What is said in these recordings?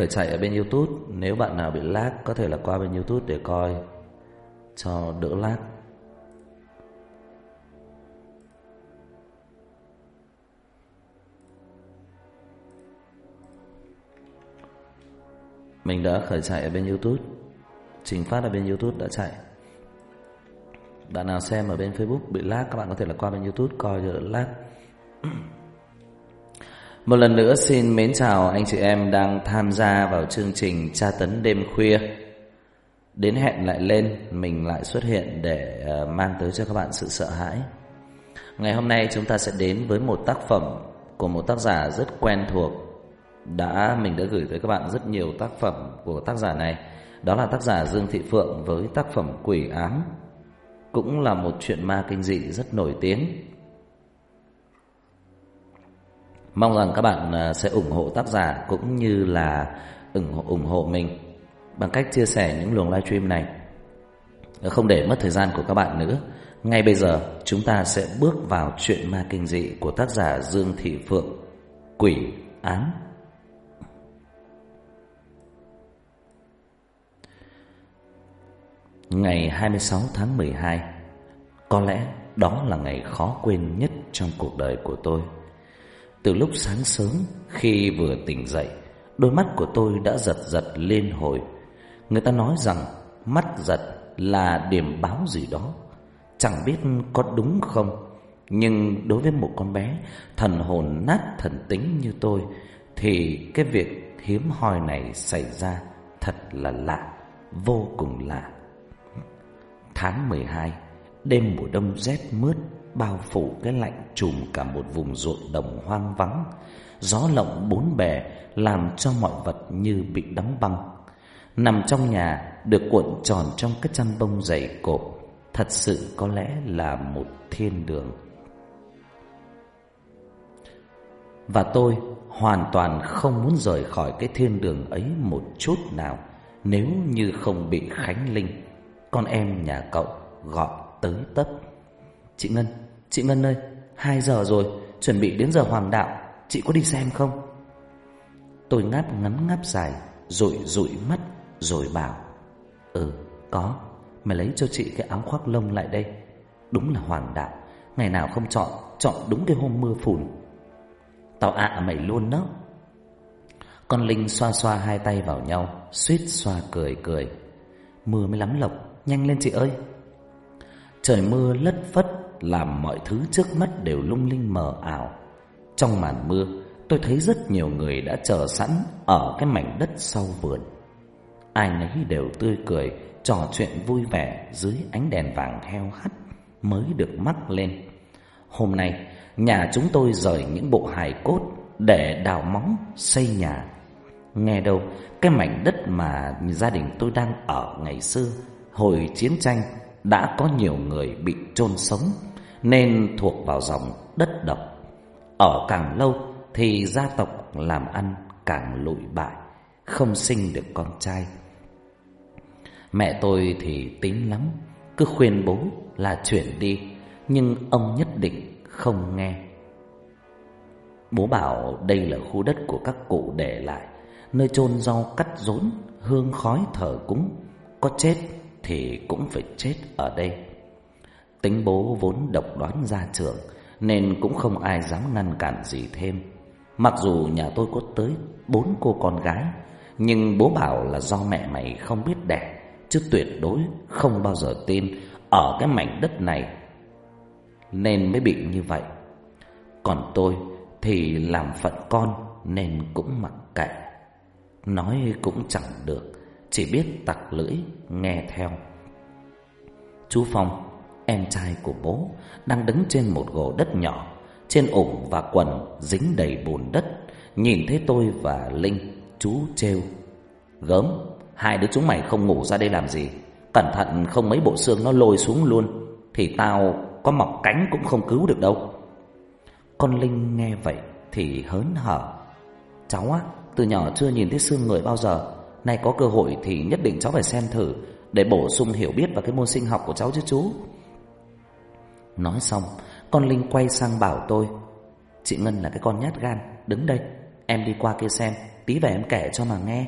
khởi chạy ở bên Youtube. Nếu bạn nào bị lag, có thể là qua bên Youtube để coi. Cho đỡ lag. Mình đã khởi chạy ở bên Youtube. Trình phát ở bên Youtube đã chạy. Bạn nào xem ở bên Facebook bị lag, Các bạn có thể là qua bên Youtube coi cho đỡ lag. Một lần nữa xin mến chào anh chị em đang tham gia vào chương trình tra tấn đêm khuya Đến hẹn lại lên Mình lại xuất hiện để ờ, mang tới cho các bạn sự sợ hãi Ngày hôm nay chúng ta sẽ đến với một tác phẩm Của một tác giả rất quen thuộc đã mình đã gửi tới các bạn rất nhiều tác phẩm của tác giả này. Đó là tác giả Dương Thị Phượng với tác phẩm Quỷ ám, cũng là một chuyện ma kinh dị rất nổi tiếng. Mong rằng các bạn à, sẽ ủng hộ tác giả cũng như là ủng hộ, ủng hộ mình bằng cách chia sẻ những luồng livestream này. Không để mất thời gian của các bạn nữa. Ngay bây giờ chúng ta sẽ bước vào chuyện ma kinh dị của tác giả Dương Thị Phượng, Quỷ Án. Ngày 26 tháng 12 Có lẽ đó là ngày khó quên nhất trong cuộc đời của tôi từ lúc sáng sớm, khi vừa tỉnh dậy, Đôi mắt của tôi đã giật giật lên hồi. Người ta nói rằng, mắt giật là điểm báo gì đó. Chẳng biết có đúng không, Nhưng đối với một con bé thần hồn nát thần tính như tôi, Thì cái việc hiếm hoi này xảy ra thật là lạ, Vô cùng lạ. Tháng 12 Đêm mùa đông rét mướt. Bao phủ cái lạnh trùm cả một vùng ruộng đồng hoang vắng. Gió lộng bốn bề Làm cho mọi vật như bị đóng băng. Nằm trong nhà Được cuộn tròn trong cái chăn bông dày cộp, Thật sự có lẽ là một thiên đường. Và tôi hoàn toàn không muốn rời khỏi cái thiên đường ấy một chút nào, Nếu như không bị Khánh Linh, con em nhà cậu gọi tới tấp. Chị Ngân, chị Ngân ơi hai giờ rồi, chuẩn bị đến giờ hoàng đạo Chị có đi xem không? Tôi ngáp ngắn ngáp dài Rồi rụi mắt Rồi bảo Ừ, có Mày lấy cho chị cái áo khoác lông lại đây. Đúng là hoàng đạo Ngày nào không chọn, chọn đúng cái hôm mưa phùn. Tao ạ mày luôn đó. Con Linh xoa xoa hai tay vào nhau Suýt xoa cười cười. Mưa mới lắm lộc Nhanh lên chị ơi. Trời mưa lất phất làm mọi thứ trước mắt đều lung linh mờ ảo. Trong màn mưa, Tôi thấy rất nhiều người đã chờ sẵn Ở cái mảnh đất sau vườn. Ai nấy đều tươi cười, Trò chuyện vui vẻ Dưới ánh đèn vàng heo hắt Mới được mắt lên. Hôm nay, nhà chúng tôi rời những bộ hài cốt Để đào móng, xây nhà. Nghe đâu, Cái mảnh đất mà gia đình tôi đang ở ngày xưa, hồi chiến tranh, đã có nhiều người bị chôn sống nên thuộc vào dòng đất độc. Ở càng lâu thì gia tộc làm ăn càng lụi bại, không sinh được con trai. Mẹ tôi thì tính lắm, cứ khuyên bố là chuyển đi, nhưng ông nhất định không nghe. Bố bảo đây là khu đất của các cụ để lại, nơi chôn rau cắt rốn, hương khói thờ cúng, có chết thì cũng phải chết ở đây. Tính bố vốn độc đoán ra trường nên cũng không ai dám ngăn cản gì thêm. Mặc dù nhà tôi có tới bốn cô con gái, nhưng bố bảo là do mẹ mày không biết đẻ, chứ tuyệt đối không bao giờ tin ở cái mảnh đất này nên mới bị như vậy. Còn tôi thì làm phận con nên cũng mặc kệ. Nói cũng chẳng được chỉ biết tặc lưỡi nghe theo Chú Phong Em trai của bố Đang đứng trên một gò đất nhỏ, Trên ủng và quần dính đầy bùn đất. Nhìn thấy tôi và Linh, Chú trêu, Gớm, Hai đứa chúng mày không ngủ ra đây làm gì? Cẩn thận không mấy bộ xương nó lôi xuống luôn, Thì tao có mọc cánh cũng không cứu được đâu. Con Linh nghe vậy Thì hớn hở. Cháu á, Từ nhỏ chưa nhìn thấy xương người bao giờ. Nay có cơ hội thì nhất định cháu phải xem thử Để bổ sung hiểu biết vào cái môn sinh học của cháu chứ chú. Nói xong, Con Linh quay sang bảo tôi, Chị Ngân là cái con nhát gan, Đứng đây, Em đi qua kia xem, Tí về em kể cho mà nghe.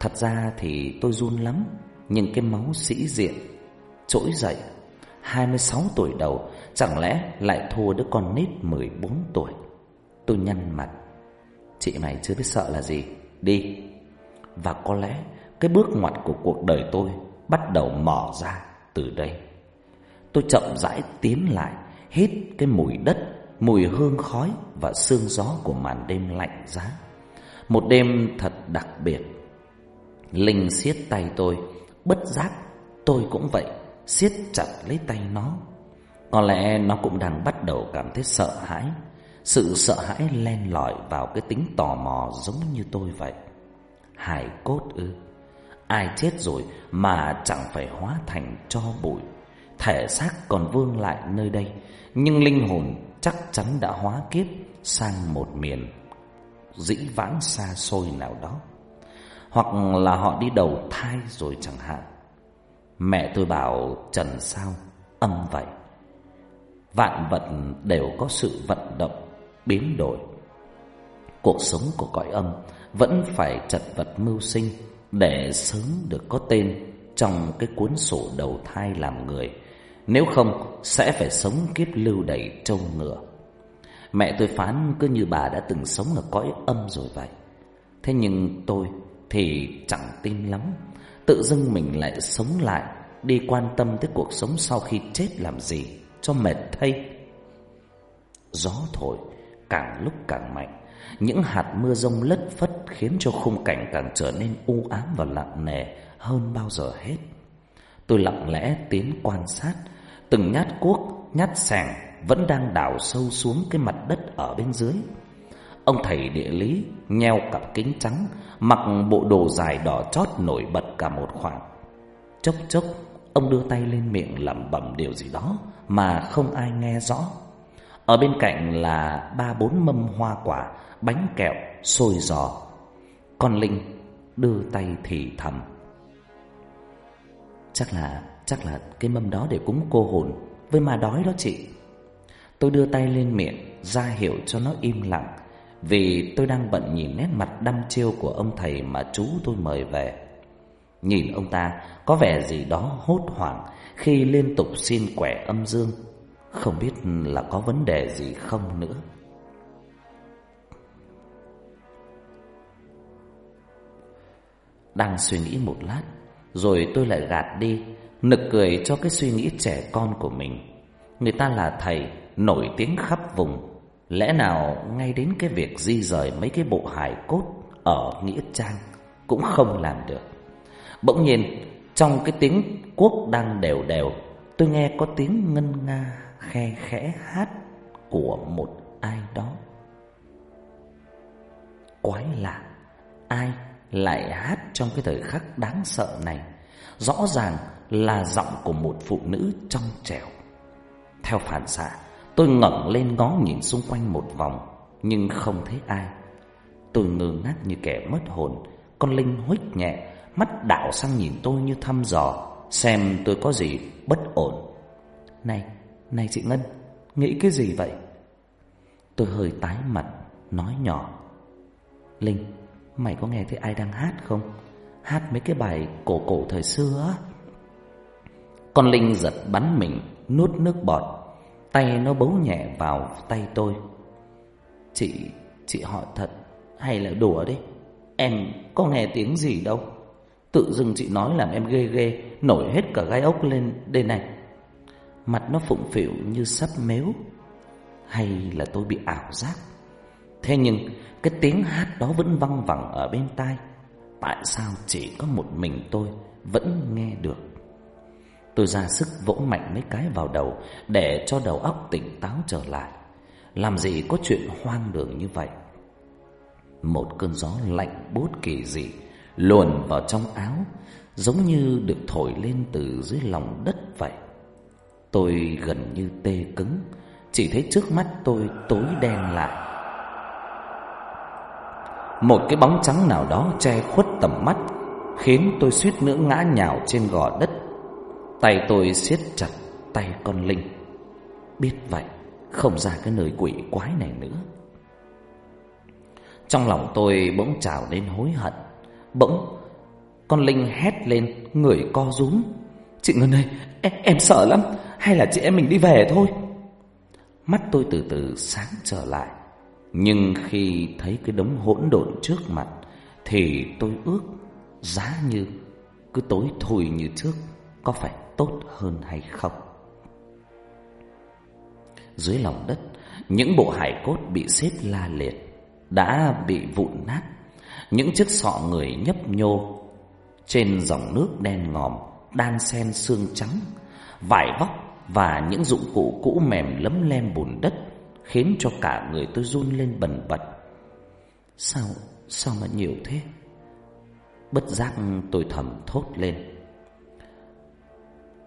Thật ra thì tôi run lắm, Nhưng cái máu sĩ diện, Trỗi dậy 26 tuổi đầu, Chẳng lẽ lại thua đứa con nít 14 tuổi. Tôi nhăn mặt, Chị mày chưa biết sợ là gì, Đi. Và có lẽ cái bước ngoặt của cuộc đời tôi Bắt đầu mò ra từ đây. Tôi chậm rãi tiến lại, Hít cái mùi đất, Mùi hương khói Và sương gió của màn đêm lạnh giá. Một đêm thật đặc biệt. Linh siết tay tôi, Bất giác tôi cũng vậy, siết chặt lấy tay nó. Có lẽ nó cũng đang bắt đầu cảm thấy sợ hãi. Sự sợ hãi len lỏi vào cái tính tò mò giống như tôi vậy. Hài cốt ư? Ai chết rồi mà chẳng phải hóa thành cho bụi? Thể xác còn vương lại nơi đây, Nhưng linh hồn chắc chắn đã hóa kiếp sang một miền dĩ vãng xa xôi nào đó. Hoặc là họ đi đầu thai rồi chẳng hạn. Mẹ tôi bảo, trần, sao âm vậy? Vạn vật đều có sự vận động, Biến đổi. Cuộc sống của cõi âm Vẫn phải chật vật mưu sinh Để sớm được có tên Trong cái cuốn sổ đầu thai làm người nếu không, Sẽ phải sống kiếp lưu đầy trâu ngựa. Mẹ tôi phán cứ như bà đã từng sống ở cõi âm rồi vậy. Thế nhưng tôi thì chẳng tin lắm. Tự dưng mình lại sống lại, Đi quan tâm tới cuộc sống sau khi chết làm gì Cho mệt thay. Gió thổi, càng lúc càng mạnh. Những hạt mưa rông lất phất Khiến cho khung cảnh càng trở nên u ám và lặng nề Hơn bao giờ hết. Tôi lặng lẽ tiến quan sát Từng nhát cuốc, nhát sàng Vẫn đang đào sâu xuống cái mặt đất ở bên dưới. Ông thầy địa lý nheo cặp kính trắng Mặc bộ đồ dài đỏ chót nổi bật cả một khoảng. Chốc chốc Ông đưa tay lên miệng lẩm bẩm điều gì đó Mà không ai nghe rõ. Ở bên cạnh là ba bốn mâm hoa quả Bánh kẹo, xôi giò. Con Linh đưa tay thì thầm. Chắc là Chắc là cái mâm đó để cúng cô hồn. Với ma đói đó chị. Tôi đưa tay lên miệng, ra hiệu cho nó im lặng. Vì tôi đang bận nhìn nét mặt đăm chiêu của ông thầy mà chú tôi mời về. Nhìn ông ta, có vẻ gì đó hốt hoảng Khi liên tục xin quẻ âm dương. Không biết là có vấn đề gì không nữa. Đang suy nghĩ một lát, Rồi tôi lại gạt đi. Nực cười cho cái suy nghĩ trẻ con của mình. Người ta là thầy, Nổi tiếng khắp vùng. Lẽ nào ngay đến cái việc di rời mấy cái bộ hài cốt Ở Nghĩa Trang Cũng không làm được? Bỗng nhiên, trong cái tiếng quốc đang đều đều, Tôi nghe có tiếng ngân nga khe khẽ hát Của một ai đó. Quái lạ, Ai lại hát trong cái thời khắc đáng sợ này? Rõ ràng là giọng của một phụ nữ trong trẻo. Theo phản xạ Tôi ngẩng lên ngó nhìn xung quanh một vòng Nhưng không thấy ai. Tôi ngơ ngác như kẻ mất hồn Con Linh huých nhẹ Mắt đảo sang nhìn tôi như thăm dò Xem tôi có gì bất ổn. Này, này chị Ngân Nghĩ cái gì vậy? Tôi hơi tái mặt Nói nhỏ. Linh, mày có nghe thấy ai đang hát không? Hát mấy cái bài cổ cổ thời xưa á. Con Linh giật bắn mình Nuốt nước bọt. Tay nó bấu nhẹ vào tay tôi. Chị, chị hỏi thật Hay là đùa đấy? Em có nghe tiếng gì đâu. Tự dưng chị nói làm em ghê ghê Nổi hết cả gai ốc lên đây này. Mặt nó phụng phịu như sắp mếu Hay là tôi bị ảo giác? Thế nhưng Cái tiếng hát đó vẫn văng vẳng ở bên tai. Tại sao chỉ có một mình tôi Vẫn nghe được? Tôi ra sức vỗ mạnh mấy cái vào đầu Để cho đầu óc tỉnh táo trở lại Làm gì có chuyện hoang đường như vậy Một cơn gió lạnh bút kỳ dị luồn vào trong áo giống như được thổi lên từ dưới lòng đất vậy. Tôi gần như tê cứng, chỉ thấy trước mắt tôi tối đen lại. Một cái bóng trắng nào đó che khuất tầm mắt, khiến tôi suýt nữa ngã nhào trên gò đất. Tay tôi siết chặt tay con Linh. Biết vậy, không ra cái nơi quỷ quái này nữa. Trong lòng tôi bỗng trào lên hối hận. Bỗng Con Linh hét lên Người co rúm. Chị Ngân ơi em, em sợ lắm Hay là chị em mình đi về thôi? Mắt tôi từ từ sáng trở lại. Nhưng khi thấy cái đống hỗn độn trước mặt Thì tôi ước Giá như Cứ tối thui như trước. Có phải tốt hơn hay không Dưới lòng đất Những bộ hải cốt bị xếp la liệt Đã bị vụn nát Những chiếc sọ người nhấp nhô Trên dòng nước đen ngòm Đan xen xương trắng Vải vóc và những dụng cụ cũ mềm lấm lem bùn đất khiến cho cả người tôi run lên bần bật. Sao, sao mà nhiều thế? Bất giác tôi thầm thốt lên.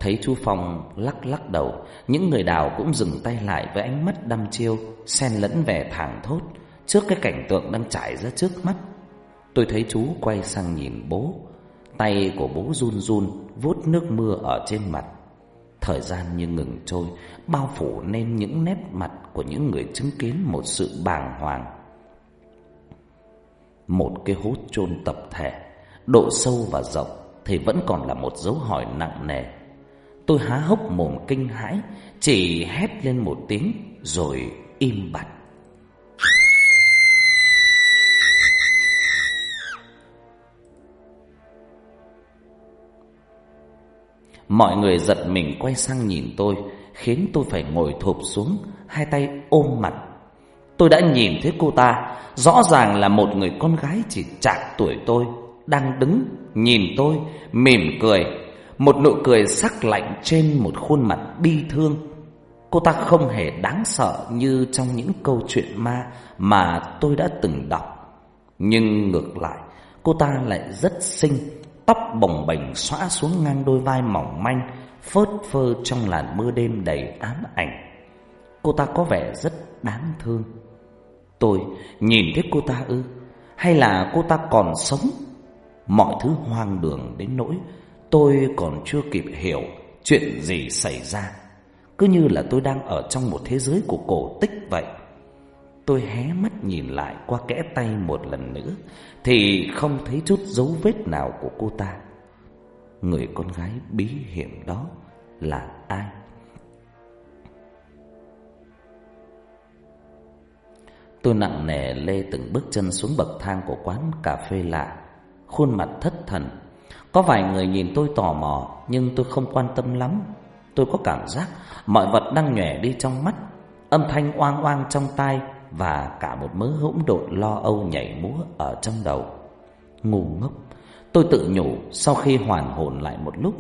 Thấy chú Phong lắc lắc đầu, những người đào cũng dừng tay lại với ánh mắt đăm chiêu, xen lẫn vẻ thảng thốt trước cái cảnh tượng đang trải ra trước mắt. Tôi thấy chú quay sang nhìn bố, tay của bố run run vuốt nước mưa ở trên mặt. Thời gian như ngừng trôi, bao phủ nên những nét mặt của những người chứng kiến một sự bàng hoàng. Một cái hố chôn tập thể, độ sâu và rộng thì vẫn còn là một dấu hỏi nặng nề. Tôi há hốc mồm kinh hãi, chỉ hét lên một tiếng rồi im bặt. Mọi người giật mình quay sang nhìn tôi Khiến tôi phải ngồi thụp xuống Hai tay ôm mặt Tôi đã nhìn thấy cô ta Rõ ràng là một người con gái chỉ chạc tuổi tôi Đang đứng Nhìn tôi Mỉm cười một nụ cười sắc lạnh trên một khuôn mặt bi thương Cô ta không hề đáng sợ như trong những câu chuyện ma mà tôi đã từng đọc. Nhưng ngược lại, cô ta lại rất xinh, tóc bồng bềnh xõa xuống ngang đôi vai mỏng manh, phớt phơ trong làn mưa đêm đầy ám ảnh. Cô ta có vẻ rất đáng thương. Tôi nhìn thấy cô ta ư, hay là cô ta còn sống? Mọi thứ hoang đường đến nỗi tôi còn chưa kịp hiểu chuyện gì xảy ra. Cứ như là tôi đang ở trong một thế giới của cổ tích vậy. Tôi hé mắt nhìn lại qua kẽ tay một lần nữa, Thì không thấy chút dấu vết nào của cô ta Người con gái bí hiểm đó là ai? Tôi nặng nề lê từng bước chân xuống bậc thang của quán cà phê lạ Khuôn mặt thất thần có vài người nhìn tôi tò mò Nhưng tôi không quan tâm lắm Tôi có cảm giác mọi vật đang nhòe đi trong mắt Âm thanh oang oang trong tai và cả một mớ hỗn độn lo âu nhảy múa ở trong đầu. Ngu ngốc, tôi tự nhủ sau khi hoàn hồn lại một lúc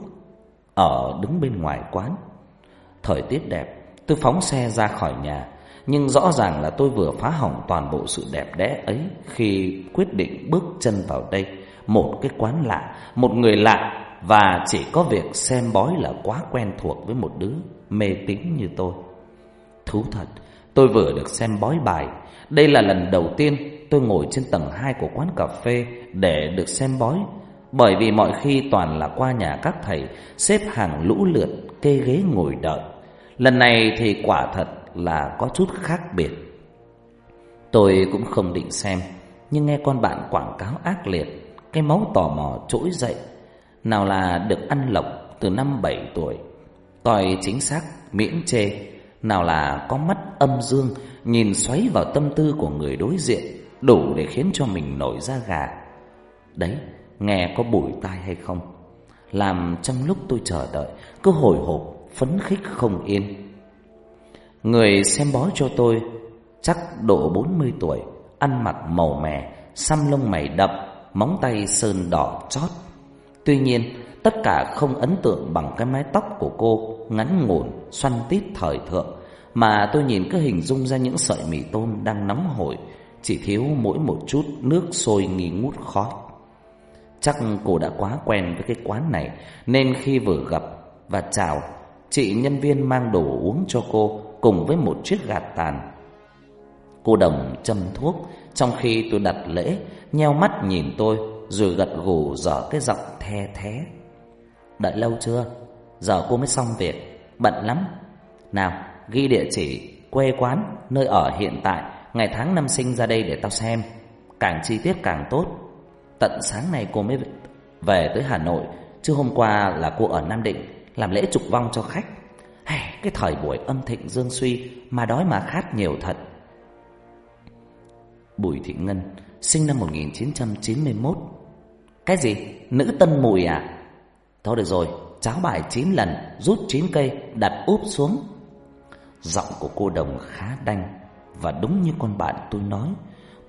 ở đứng bên ngoài quán. Thời tiết đẹp, tôi phóng xe ra khỏi nhà, nhưng rõ ràng là tôi vừa phá hỏng toàn bộ sự đẹp đẽ ấy khi quyết định bước chân vào đây, một cái quán lạ, một người lạ và chỉ có việc xem bói là quá quen thuộc với một đứa mê tín như tôi. Thú thật, Tôi vừa được xem bói bài. Đây là lần đầu tiên tôi ngồi trên tầng 2 của quán cà phê Để được xem bói Bởi vì mọi khi toàn là qua nhà các thầy Xếp hàng lũ lượt kê ghế ngồi đợi. Lần này thì quả thật là có chút khác biệt. Tôi cũng không định xem Nhưng nghe con bạn quảng cáo ác liệt cái máu tò mò trỗi dậy. Nào là được ăn lộc từ năm bảy tuổi Coi chính xác miễn chê. Nào là có mắt âm dương, Nhìn xoáy vào tâm tư của người đối diện, Đủ để khiến cho mình nổi da gà. Đấy, Nghe có bụi tai hay không? Làm trong lúc tôi chờ đợi, Cứ hồi hộp, Phấn khích không yên. Người xem bói cho tôi, Chắc độ 40 tuổi, Ăn mặc màu mè, Xăm lông mày đậm Móng tay sơn đỏ chót Tuy nhiên Tất cả không ấn tượng bằng cái mái tóc của cô ngắn ngủn, xoăn tít thời thượng, mà tôi nhìn cứ hình dung ra những sợi mì tôm đang nóng hổi, chỉ thiếu mỗi một chút nước sôi nghi ngút khói. Chắc cô đã quá quen với cái quán này, nên khi vừa gặp và chào, chị nhân viên mang đồ uống cho cô cùng với một chiếc gạt tàn. Cô đồng châm thuốc, trong khi tôi đặt lễ, nheo mắt nhìn tôi, rồi gật gù dở cái giọng the thế. Đợi lâu chưa? Giờ cô mới xong việc Bận lắm Nào ghi địa chỉ Quê quán Nơi ở hiện tại Ngày tháng năm sinh ra đây để tao xem càng chi tiết càng tốt. Tận sáng nay cô mới về tới Hà Nội, chứ hôm qua là cô ở Nam Định làm lễ trục vong cho khách. Hey, cái thời buổi âm thịnh dương suy mà đói mà khát nhiều thật. Bùi Thị Ngân, sinh năm 1991. Cái gì? Nữ tân mùi à? Thôi được rồi, cháo bài 9 lần, rút 9 cây, đặt úp xuống. Giọng của cô đồng khá đanh và đúng như con bạn tôi nói,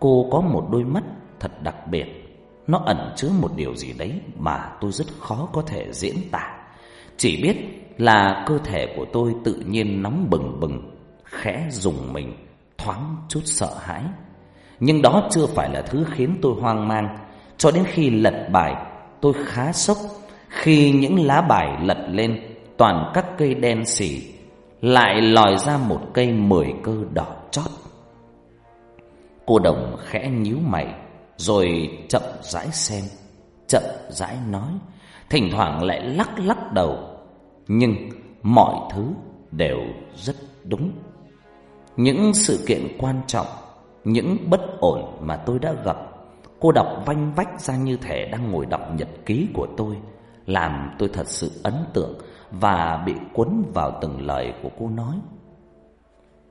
cô có một đôi mắt thật đặc biệt. Nó ẩn chứa một điều gì đấy mà tôi rất khó có thể diễn tả. Chỉ biết là cơ thể của tôi tự nhiên nóng bừng bừng, khẽ dùng mình, thoáng chút sợ hãi. Nhưng đó chưa phải là thứ khiến tôi hoang mang. Cho đến khi lật bài, tôi khá sốc khi những lá bài lật lên toàn các cây đen xỉ lại lòi ra một cây mười cơ đỏ chót. Cô đồng khẽ nhíu mày rồi chậm rãi xem, chậm rãi nói, thỉnh thoảng lại lắc lắc đầu, nhưng mọi thứ đều rất đúng. Những sự kiện quan trọng, những bất ổn mà tôi đã gặp, cô đọc vanh vách ra như thể đang ngồi đọc nhật ký của tôi, làm tôi thật sự ấn tượng và bị cuốn vào từng lời của cô nói.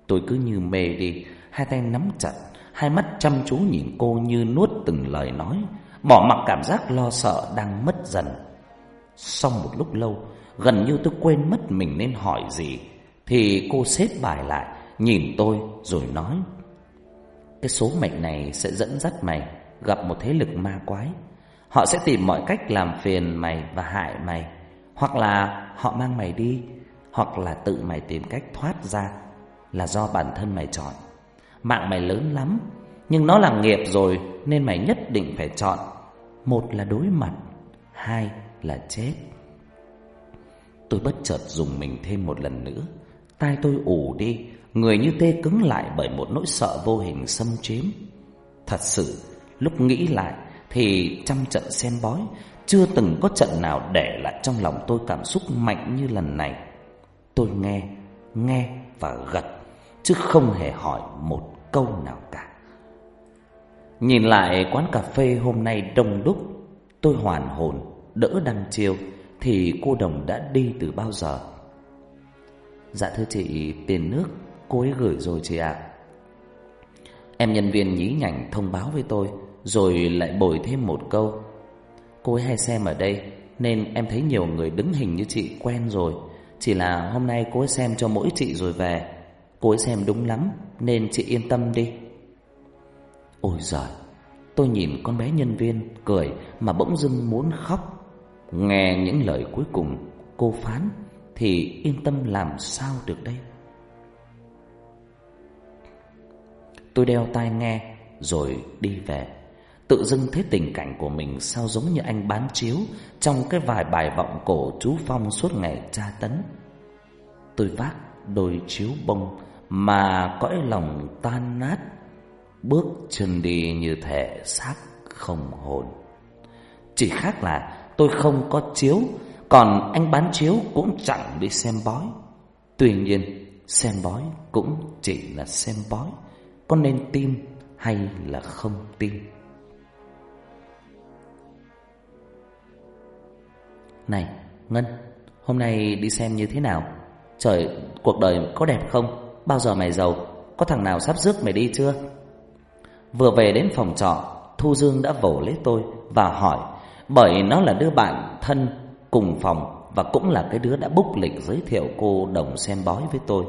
Tôi cứ như mê đi, hai tay nắm chặt, hai mắt chăm chú nhìn cô như nuốt từng lời nói, bỏ mặc cảm giác lo sợ đang mất dần. Sau một lúc lâu, gần như tôi quên mất mình nên hỏi gì, thì cô xếp bài lại, nhìn tôi rồi nói: "Cái số mệnh này sẽ dẫn dắt mày gặp một thế lực ma quái. Họ sẽ tìm mọi cách làm phiền mày và hại mày." Hoặc là họ mang mày đi, Hoặc là tự mày tìm cách thoát ra Là do bản thân mày chọn Mạng mày lớn lắm, Nhưng nó là nghiệp rồi Nên mày nhất định phải chọn Một là đối mặt, Hai là chết Tôi bất chợt dùng mình thêm một lần nữa Tai tôi ù đi Người như tê cứng lại bởi một nỗi sợ vô hình xâm chiếm Thật sự Lúc nghĩ lại Thì trăm trận xem bói chưa từng có trận nào để lại trong lòng tôi cảm xúc mạnh như lần này. Tôi nghe, nghe và gật, chứ không hề hỏi một câu nào cả. Nhìn lại quán cà phê hôm nay đông đúc, tôi hoàn hồn, đỡ đăng chiêu, thì cô đồng đã đi từ bao giờ. Dạ thưa chị, tiền nước cô ấy gửi rồi chị ạ. Em nhân viên nhí nhảnh thông báo với tôi, rồi lại bồi thêm một câu. Cô ấy hay xem ở đây Nên em thấy nhiều người đứng hình như chị quen rồi. Chỉ là hôm nay cô ấy xem cho mỗi chị rồi về. Cô ấy xem đúng lắm Nên chị yên tâm đi. Ôi giời Tôi nhìn con bé nhân viên cười Mà bỗng dưng muốn khóc. Nghe những lời cuối cùng cô phán Thì yên tâm làm sao được đây? Tôi đeo tai nghe, Rồi đi về. Tự dưng thấy tình cảnh của mình sao giống như anh bán chiếu Trong cái vài bài vọng cổ chú Phong suốt ngày tra tấn. Tôi vác đôi chiếu bông Mà cõi lòng tan nát, Bước chân đi như thể xác không hồn. Chỉ khác là tôi không có chiếu, Còn anh bán chiếu cũng chẳng đi xem bói. Tuy nhiên, xem bói cũng chỉ là xem bói. Có nên tin hay là không tin? Này, Ngân, Hôm nay đi xem như thế nào? Trời, cuộc đời có đẹp không? Bao giờ mày giàu? Có thằng nào sắp rước mày đi chưa? Vừa về đến phòng trọ, Thu Dương đã vỗ lấy tôi Và hỏi, Bởi nó là đứa bạn thân cùng phòng Và cũng là cái đứa đã búc lịch giới thiệu cô đồng xem bói với tôi.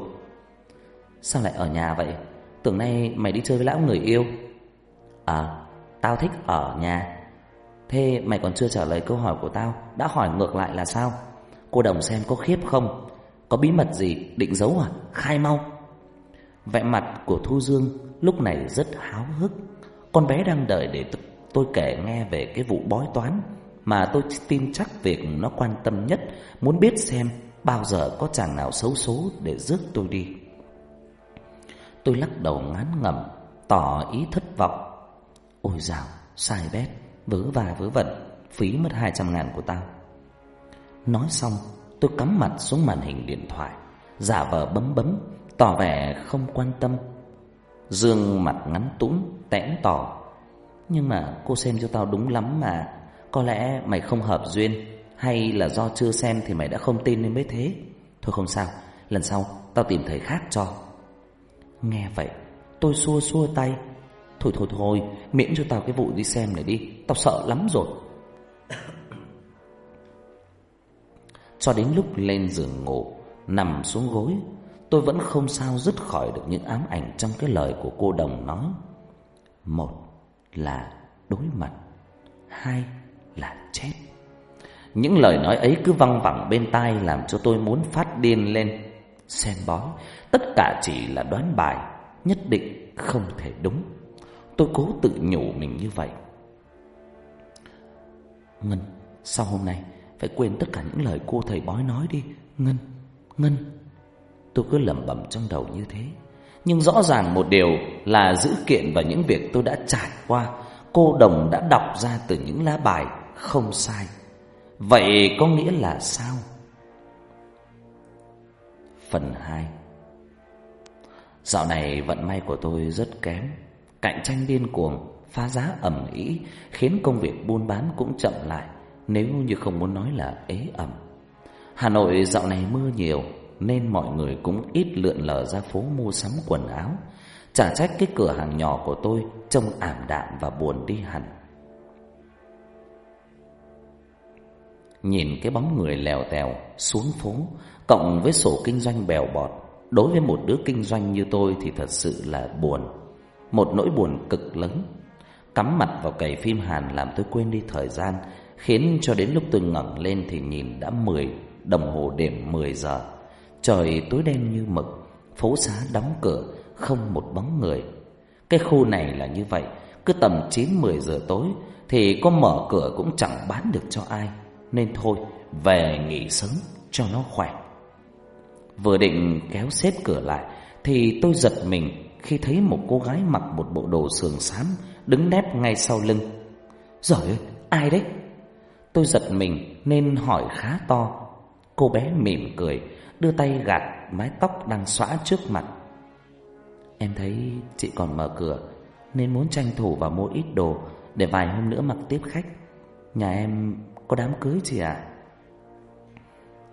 Sao lại ở nhà vậy? Tưởng nay mày đi chơi với lão người yêu. À Tao thích ở nhà. Thế mày còn chưa trả lời câu hỏi của tao, Đã hỏi ngược lại là sao? Cô đồng xem có khiếp không? Có bí mật gì định giấu à? Khai mau. Vẻ mặt của Thu Dương lúc này rất háo hức. Con bé đang đợi để tôi kể nghe về cái vụ bói toán Mà tôi tin chắc việc nó quan tâm nhất, Muốn biết xem bao giờ có chàng nào xấu số để rước tôi đi. Tôi lắc đầu ngán ngẩm Tỏ ý thất vọng. Ôi dào, sai bét Vớ và vớ vẩn Phí mất 200 ngàn của tao. Nói xong tôi cắm mặt xuống màn hình điện thoại Giả vờ bấm bấm Tỏ vẻ không quan tâm. Dương mặt ngắn tũn Tẽn tỏ. Nhưng mà cô xem cho tao đúng lắm mà Có lẽ mày không hợp duyên Hay là do chưa xem thì mày đã không tin nên mới thế. Thôi không sao Lần sau tao tìm thầy khác cho. Nghe vậy, tôi xua xua tay. Thôi thôi thôi, Miễn cho tao cái vụ đi xem này đi. Tao sợ lắm rồi. Cho đến lúc lên giường ngủ, Nằm xuống gối, Tôi vẫn không sao dứt khỏi được những ám ảnh Trong cái lời của cô đồng nói Một là đối mặt, Hai là chết. Những lời nói ấy cứ văng vẳng bên tai Làm cho tôi muốn phát điên lên. Xem bói Tất cả chỉ là đoán bài, Nhất định không thể đúng. Tôi cố tự nhủ mình như vậy. Ngân, Sau hôm nay, Phải quên tất cả những lời cô thầy bói nói đi. Ngân Ngân. Tôi cứ lẩm bẩm trong đầu như thế. Nhưng rõ ràng một điều là dữ kiện và những việc tôi đã trải qua, Cô đồng đã đọc ra từ những lá bài Không sai. Vậy có nghĩa là sao? Phần 2 Dạo này vận may của tôi rất kém. Cạnh tranh điên cuồng, Phá giá ẩm ý, Khiến công việc buôn bán cũng chậm lại, Nếu như không muốn nói là ế ẩm. Hà Nội dạo này mưa nhiều, Nên mọi người cũng ít lượn lờ ra phố mua sắm quần áo. Chả trách cái cửa hàng nhỏ của tôi Trông ảm đạm và buồn đi hẳn. Nhìn cái bóng người lèo tèo xuống phố, Cộng với sổ kinh doanh bèo bọt Đối với một đứa kinh doanh như tôi Thì thật sự là buồn. Một nỗi buồn cực lớn. Cắm mặt vào cày phim Hàn Làm tôi quên đi thời gian, Khiến cho đến lúc tôi ngẩng lên Thì nhìn đã 10 đồng hồ điểm 10 giờ. Trời tối đen như mực, Phố xá đóng cửa, Không một bóng người. Cái khu này là như vậy, Cứ tầm 9-10 giờ tối Thì có mở cửa cũng chẳng bán được cho ai. Nên thôi, Về nghỉ sớm cho nó khỏe. Vừa định kéo xếp cửa lại, Thì tôi giật mình Khi thấy một cô gái mặc một bộ đồ sườn xám Đứng nép ngay sau lưng. Giời ơi, ai đấy? Tôi giật mình nên hỏi khá to. Cô bé mỉm cười, Đưa tay gạt mái tóc đang xõa trước mặt. Em thấy chị còn mở cửa, Nên muốn tranh thủ vào mua ít đồ Để vài hôm nữa mặc tiếp khách. Nhà em có đám cưới chị ạ?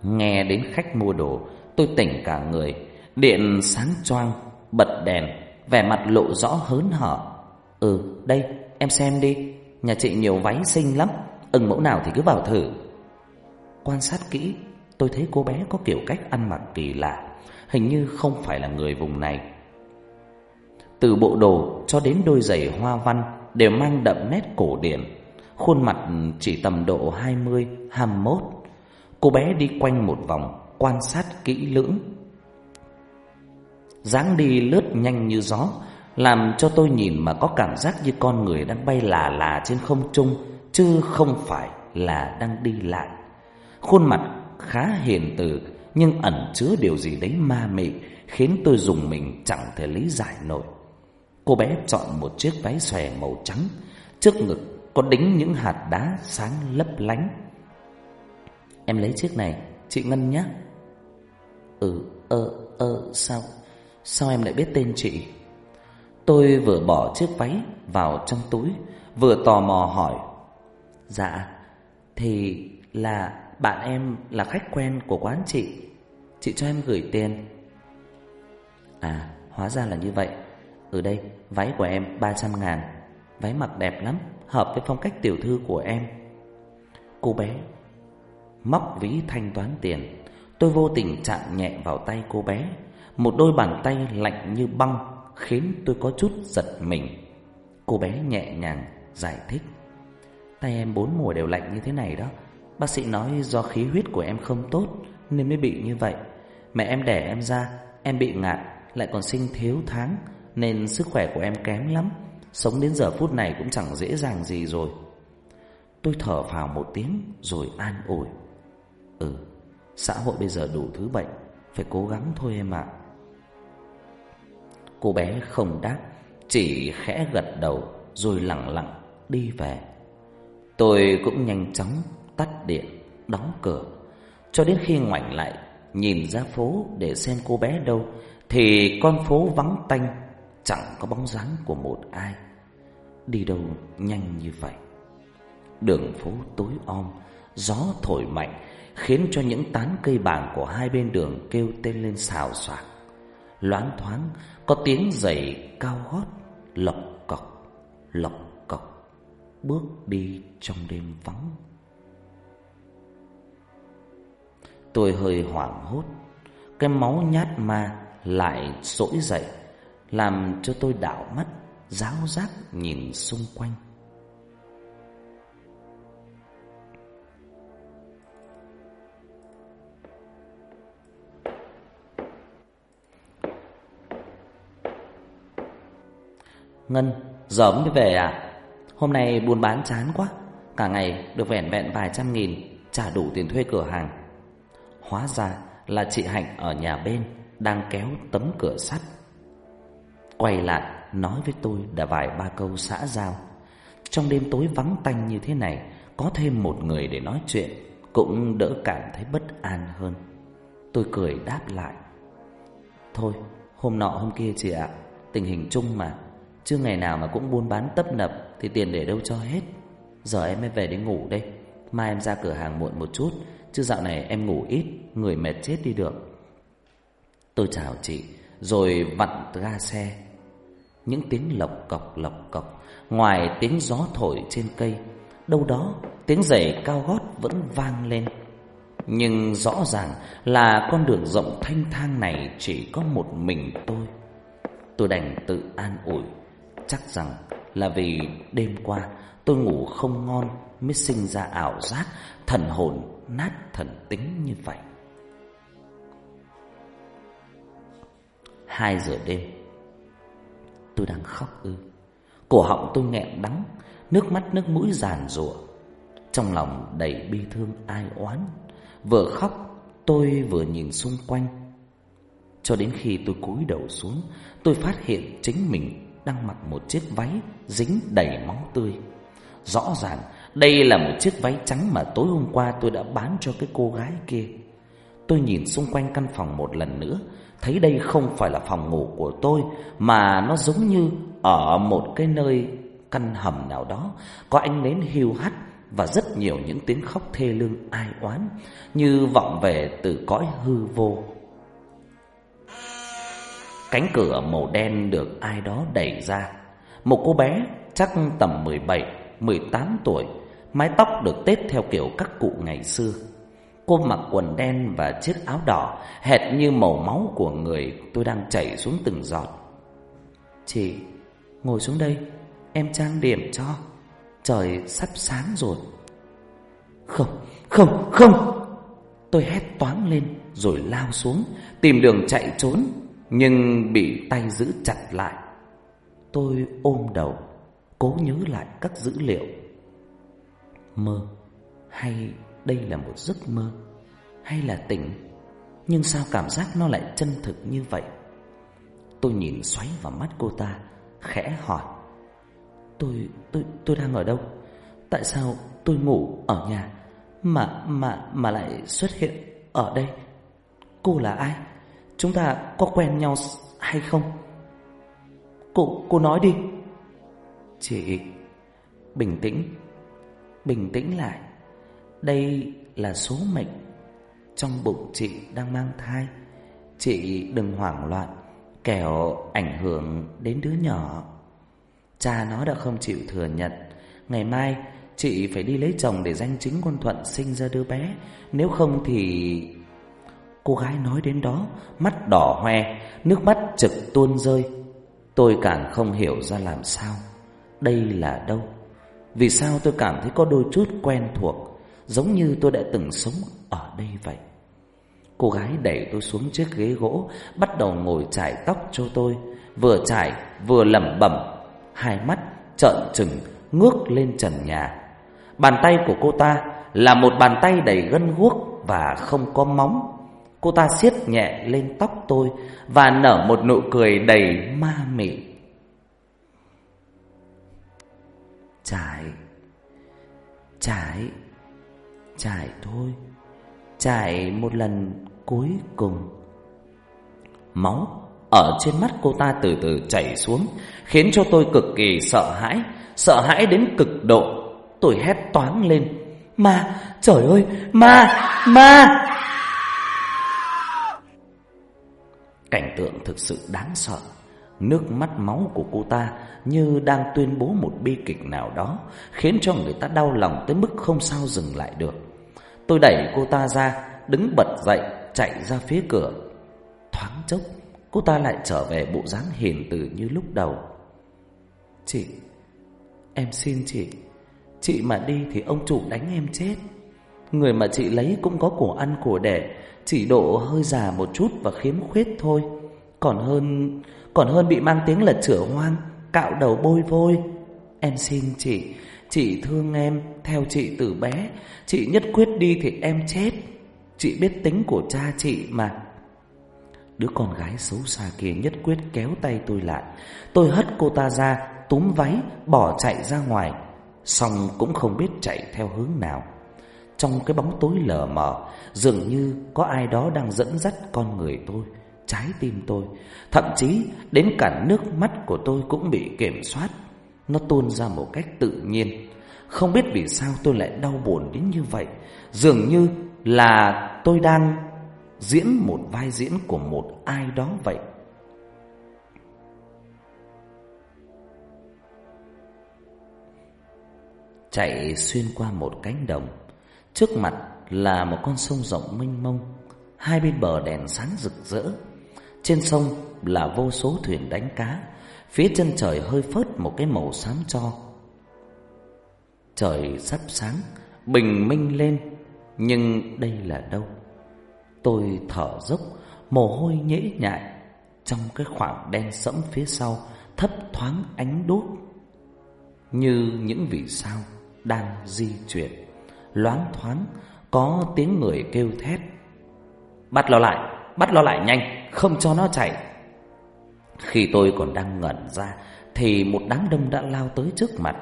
Nghe đến khách mua đồ Tôi tỉnh cả người Điện sáng choang Bật đèn Vẻ mặt lộ rõ hớn hở. Ừ đây em xem đi Nhà chị nhiều váy xinh lắm Ưng mẫu nào thì cứ vào thử. Quan sát kỹ Tôi thấy cô bé có kiểu cách ăn mặc kỳ lạ Hình như không phải là người vùng này. Từ bộ đồ cho đến đôi giày hoa văn Đều mang đậm nét cổ điển Khuôn mặt chỉ tầm độ 20, 21 Cô bé đi quanh một vòng Quan sát kỹ lưỡng dáng đi lướt nhanh như gió Làm cho tôi nhìn mà có cảm giác như con người đang bay là là trên không trung Chứ không phải là đang đi lại Khuôn mặt khá hiền từ nhưng ẩn chứa điều gì đấy ma mị khiến tôi dùng mình chẳng thể lý giải nổi. Cô bé chọn một chiếc váy xòe màu trắng, trước ngực có đính những hạt đá sáng lấp lánh. Em lấy chiếc này, chị Ngân nhé. Ừ, ơ, ơ, sao, sao em lại biết tên chị? Tôi vừa bỏ chiếc váy vào trong túi, vừa tò mò hỏi. Dạ, thì là bạn em là khách quen của quán chị. Chị cho em gửi tiền. À hóa ra là như vậy. Ở đây váy của em 300 ngàn. Váy mặc đẹp lắm Hợp với phong cách tiểu thư của em. Cô bé Móc ví thanh toán tiền. Tôi vô tình chạm nhẹ vào tay cô bé. Một đôi bàn tay lạnh như băng Khiến tôi có chút giật mình. Cô bé nhẹ nhàng giải thích. Tay em bốn mùa đều lạnh như thế này đó. Bác sĩ nói do khí huyết của em không tốt Nên mới bị như vậy. Mẹ em đẻ em ra, Em bị ngạt, Lại còn sinh thiếu tháng, Nên sức khỏe của em kém lắm. Sống đến giờ phút này cũng chẳng dễ dàng gì rồi. Tôi thở vào một tiếng Rồi an ủi. Ừ Xã hội bây giờ đủ thứ bệnh Phải cố gắng thôi em ạ Cô bé không đáp Chỉ khẽ gật đầu Rồi lặng lặng đi về Tôi cũng nhanh chóng tắt điện, đóng cửa. Cho đến khi ngoảnh lại, nhìn ra phố để xem cô bé đâu, thì con phố vắng tanh, chẳng có bóng dáng của một ai. đi đâu nhanh như vậy. Đường phố tối om, gió thổi mạnh khiến cho những tán cây bàng của hai bên đường kêu tên lên xào xạc. Loáng thoáng có tiếng giày cao gót lộc cọc, lộc cọc bước đi trong đêm vắng. Tôi hơi hoảng hốt, cái máu nhát ma lại sỗi dậy, làm cho tôi đảo mắt, giáo giác nhìn xung quanh. Ngân, giờ mới về à? Hôm nay buôn bán chán quá, cả ngày được vẻn vẹn vài trăm nghìn, trả đủ tiền thuê cửa hàng. Hóa ra là chị Hạnh ở nhà bên đang kéo tấm cửa sắt. Quay lại nói với tôi đã vài ba câu xã giao. Trong đêm tối vắng tanh như thế này, có thêm một người để nói chuyện cũng đỡ cảm thấy bất an hơn. Tôi cười đáp lại. Thôi, hôm nọ hôm kia chị ạ, tình hình chung mà, chứ ngày nào mà cũng buôn bán tấp nập thì tiền để đâu cho hết. Giờ em mới về đi ngủ đây, mai em ra cửa hàng muộn một chút, chứ dạo này em ngủ ít, người mệt chết đi được. Tôi chào chị, rồi vặn ga xe. Những tiếng lộc cọc lộc cọc, ngoài tiếng gió thổi trên cây, đâu đó tiếng giày cao gót vẫn vang lên. Nhưng rõ ràng là con đường rộng thanh thang này chỉ có một mình tôi. Tôi đành tự an ủi, chắc rằng là vì đêm qua tôi ngủ không ngon mới sinh ra ảo giác, thần hồn nát thần tính như vậy. Hai giờ đêm, Tôi đang khóc ư Cổ họng tôi nghẹn đắng, Nước mắt nước mũi giàn rụa. Trong lòng đầy bi thương ai oán Vừa khóc, tôi vừa nhìn xung quanh Cho đến khi tôi cúi đầu xuống, Tôi phát hiện chính mình đang mặc một chiếc váy dính đầy máu tươi. Rõ ràng, đây là một chiếc váy trắng mà tối hôm qua tôi đã bán cho cái cô gái kia. Tôi nhìn xung quanh căn phòng một lần nữa, thấy đây không phải là phòng ngủ của tôi, mà nó giống như ở một cái nơi căn hầm nào đó. Có ánh nến hiu hắt và rất nhiều những tiếng khóc thê lương ai oán, như vọng về từ cõi hư vô. Cánh cửa màu đen được ai đó đẩy ra. Một cô bé chắc tầm 17, 18 tuổi, mái tóc được tết theo kiểu các cụ ngày xưa. Cô mặc quần đen và chiếc áo đỏ Hệt như màu máu của người tôi đang chảy xuống từng giọt. Chị ngồi xuống đây Em trang điểm cho. Trời sắp sáng rồi. Không, không, không. Tôi hét toáng lên rồi lao xuống Tìm đường chạy trốn. Nhưng bị tay giữ chặt lại. Tôi ôm đầu Cố nhớ lại các dữ liệu. Mơ hay đây là một giấc mơ hay là tỉnh Nhưng sao cảm giác nó lại chân thực như vậy? Tôi nhìn xoáy vào mắt cô ta Khẽ hỏi. Tôi, tôi, tôi đang ở đâu? Tại sao tôi ngủ ở nhà Mà, mà, mà lại xuất hiện ở đây? Cô là ai? Chúng ta có quen nhau hay không? Cô, cô nói đi. Chị Bình tĩnh. Bình tĩnh lại. Đây là số mệnh Trong bụng chị đang mang thai. Chị đừng hoảng loạn Kẻo ảnh hưởng đến đứa nhỏ. Cha nó đã không chịu thừa nhận. Ngày mai chị phải đi lấy chồng để danh chính quân thuận sinh ra đứa bé. Nếu không thì... Cô gái nói đến đó, Mắt đỏ hoe, Nước mắt trực tuôn rơi. Tôi càng không hiểu ra làm sao. Đây là đâu? Vì sao tôi cảm thấy có đôi chút quen thuộc, Giống như tôi đã từng sống ở đây vậy? Cô gái đẩy tôi xuống chiếc ghế gỗ, Bắt đầu ngồi chải tóc cho tôi. Vừa chải, vừa lẩm bẩm, Hai mắt trợn trừng, Ngước lên trần nhà. Bàn tay của cô ta Là một bàn tay đầy gân guốc Và không có móng. Cô ta siết nhẹ lên tóc tôi Và nở một nụ cười đầy ma mị Trải Trải Trải thôi Trải một lần cuối cùng Máu ở trên mắt cô ta từ từ chảy xuống, khiến cho tôi cực kỳ sợ hãi, sợ hãi đến cực độ. Tôi hét toáng lên, "Ma, trời ơi, ma, ma!" Cảnh tượng thực sự đáng sợ. Nước mắt máu của cô ta như đang tuyên bố một bi kịch nào đó, khiến cho người ta đau lòng tới mức không sao dừng lại được. Tôi đẩy cô ta ra, đứng bật dậy, chạy ra phía cửa. Thoáng chốc, cô ta lại trở về bộ dáng hiền từ như lúc đầu. Chị, em xin chị, chị mà đi thì ông chủ đánh em chết. Người mà chị lấy cũng có của ăn của để chỉ độ hơi già một chút và khiếm khuyết thôi. Còn hơn còn hơn bị mang tiếng là chửa hoang, cạo đầu bôi vôi. Em xin chị, chị thương em, theo chị từ bé, chị nhất quyết đi thì em chết. Chị biết tính của cha chị mà. Đứa con gái xấu xa kia nhất quyết kéo tay tôi lại. Tôi hất cô ta ra, túm váy, bỏ chạy ra ngoài. Xong cũng không biết chạy theo hướng nào. Trong cái bóng tối lờ mờ, dường như có ai đó đang dẫn dắt con người tôi trái tim tôi, thậm chí đến cả nước mắt của tôi cũng bị kiểm soát. Nó tuôn ra một cách tự nhiên. Không biết vì sao tôi lại đau buồn đến như vậy. Dường như là tôi đang diễn một vai diễn của một ai đó vậy. Chạy xuyên qua một cánh đồng, trước mặt là một con sông rộng mênh mông, hai bên bờ đèn sáng rực rỡ. Trên sông là vô số thuyền đánh cá, phía chân trời hơi phớt một cái màu xám cho. Trời sắp sáng, bình minh lên, nhưng đây là đâu? Tôi thở dốc, mồ hôi nhễ nhại, trong cái khoảng đen sẫm phía sau thấp thoáng ánh đốt như những vì sao đang di chuyển, loáng thoáng có tiếng người kêu thét. Bắt nó lại, bắt nó lại nhanh không cho nó chạy. Khi tôi còn đang ngẩn ra thì một đám đông đã lao tới trước mặt.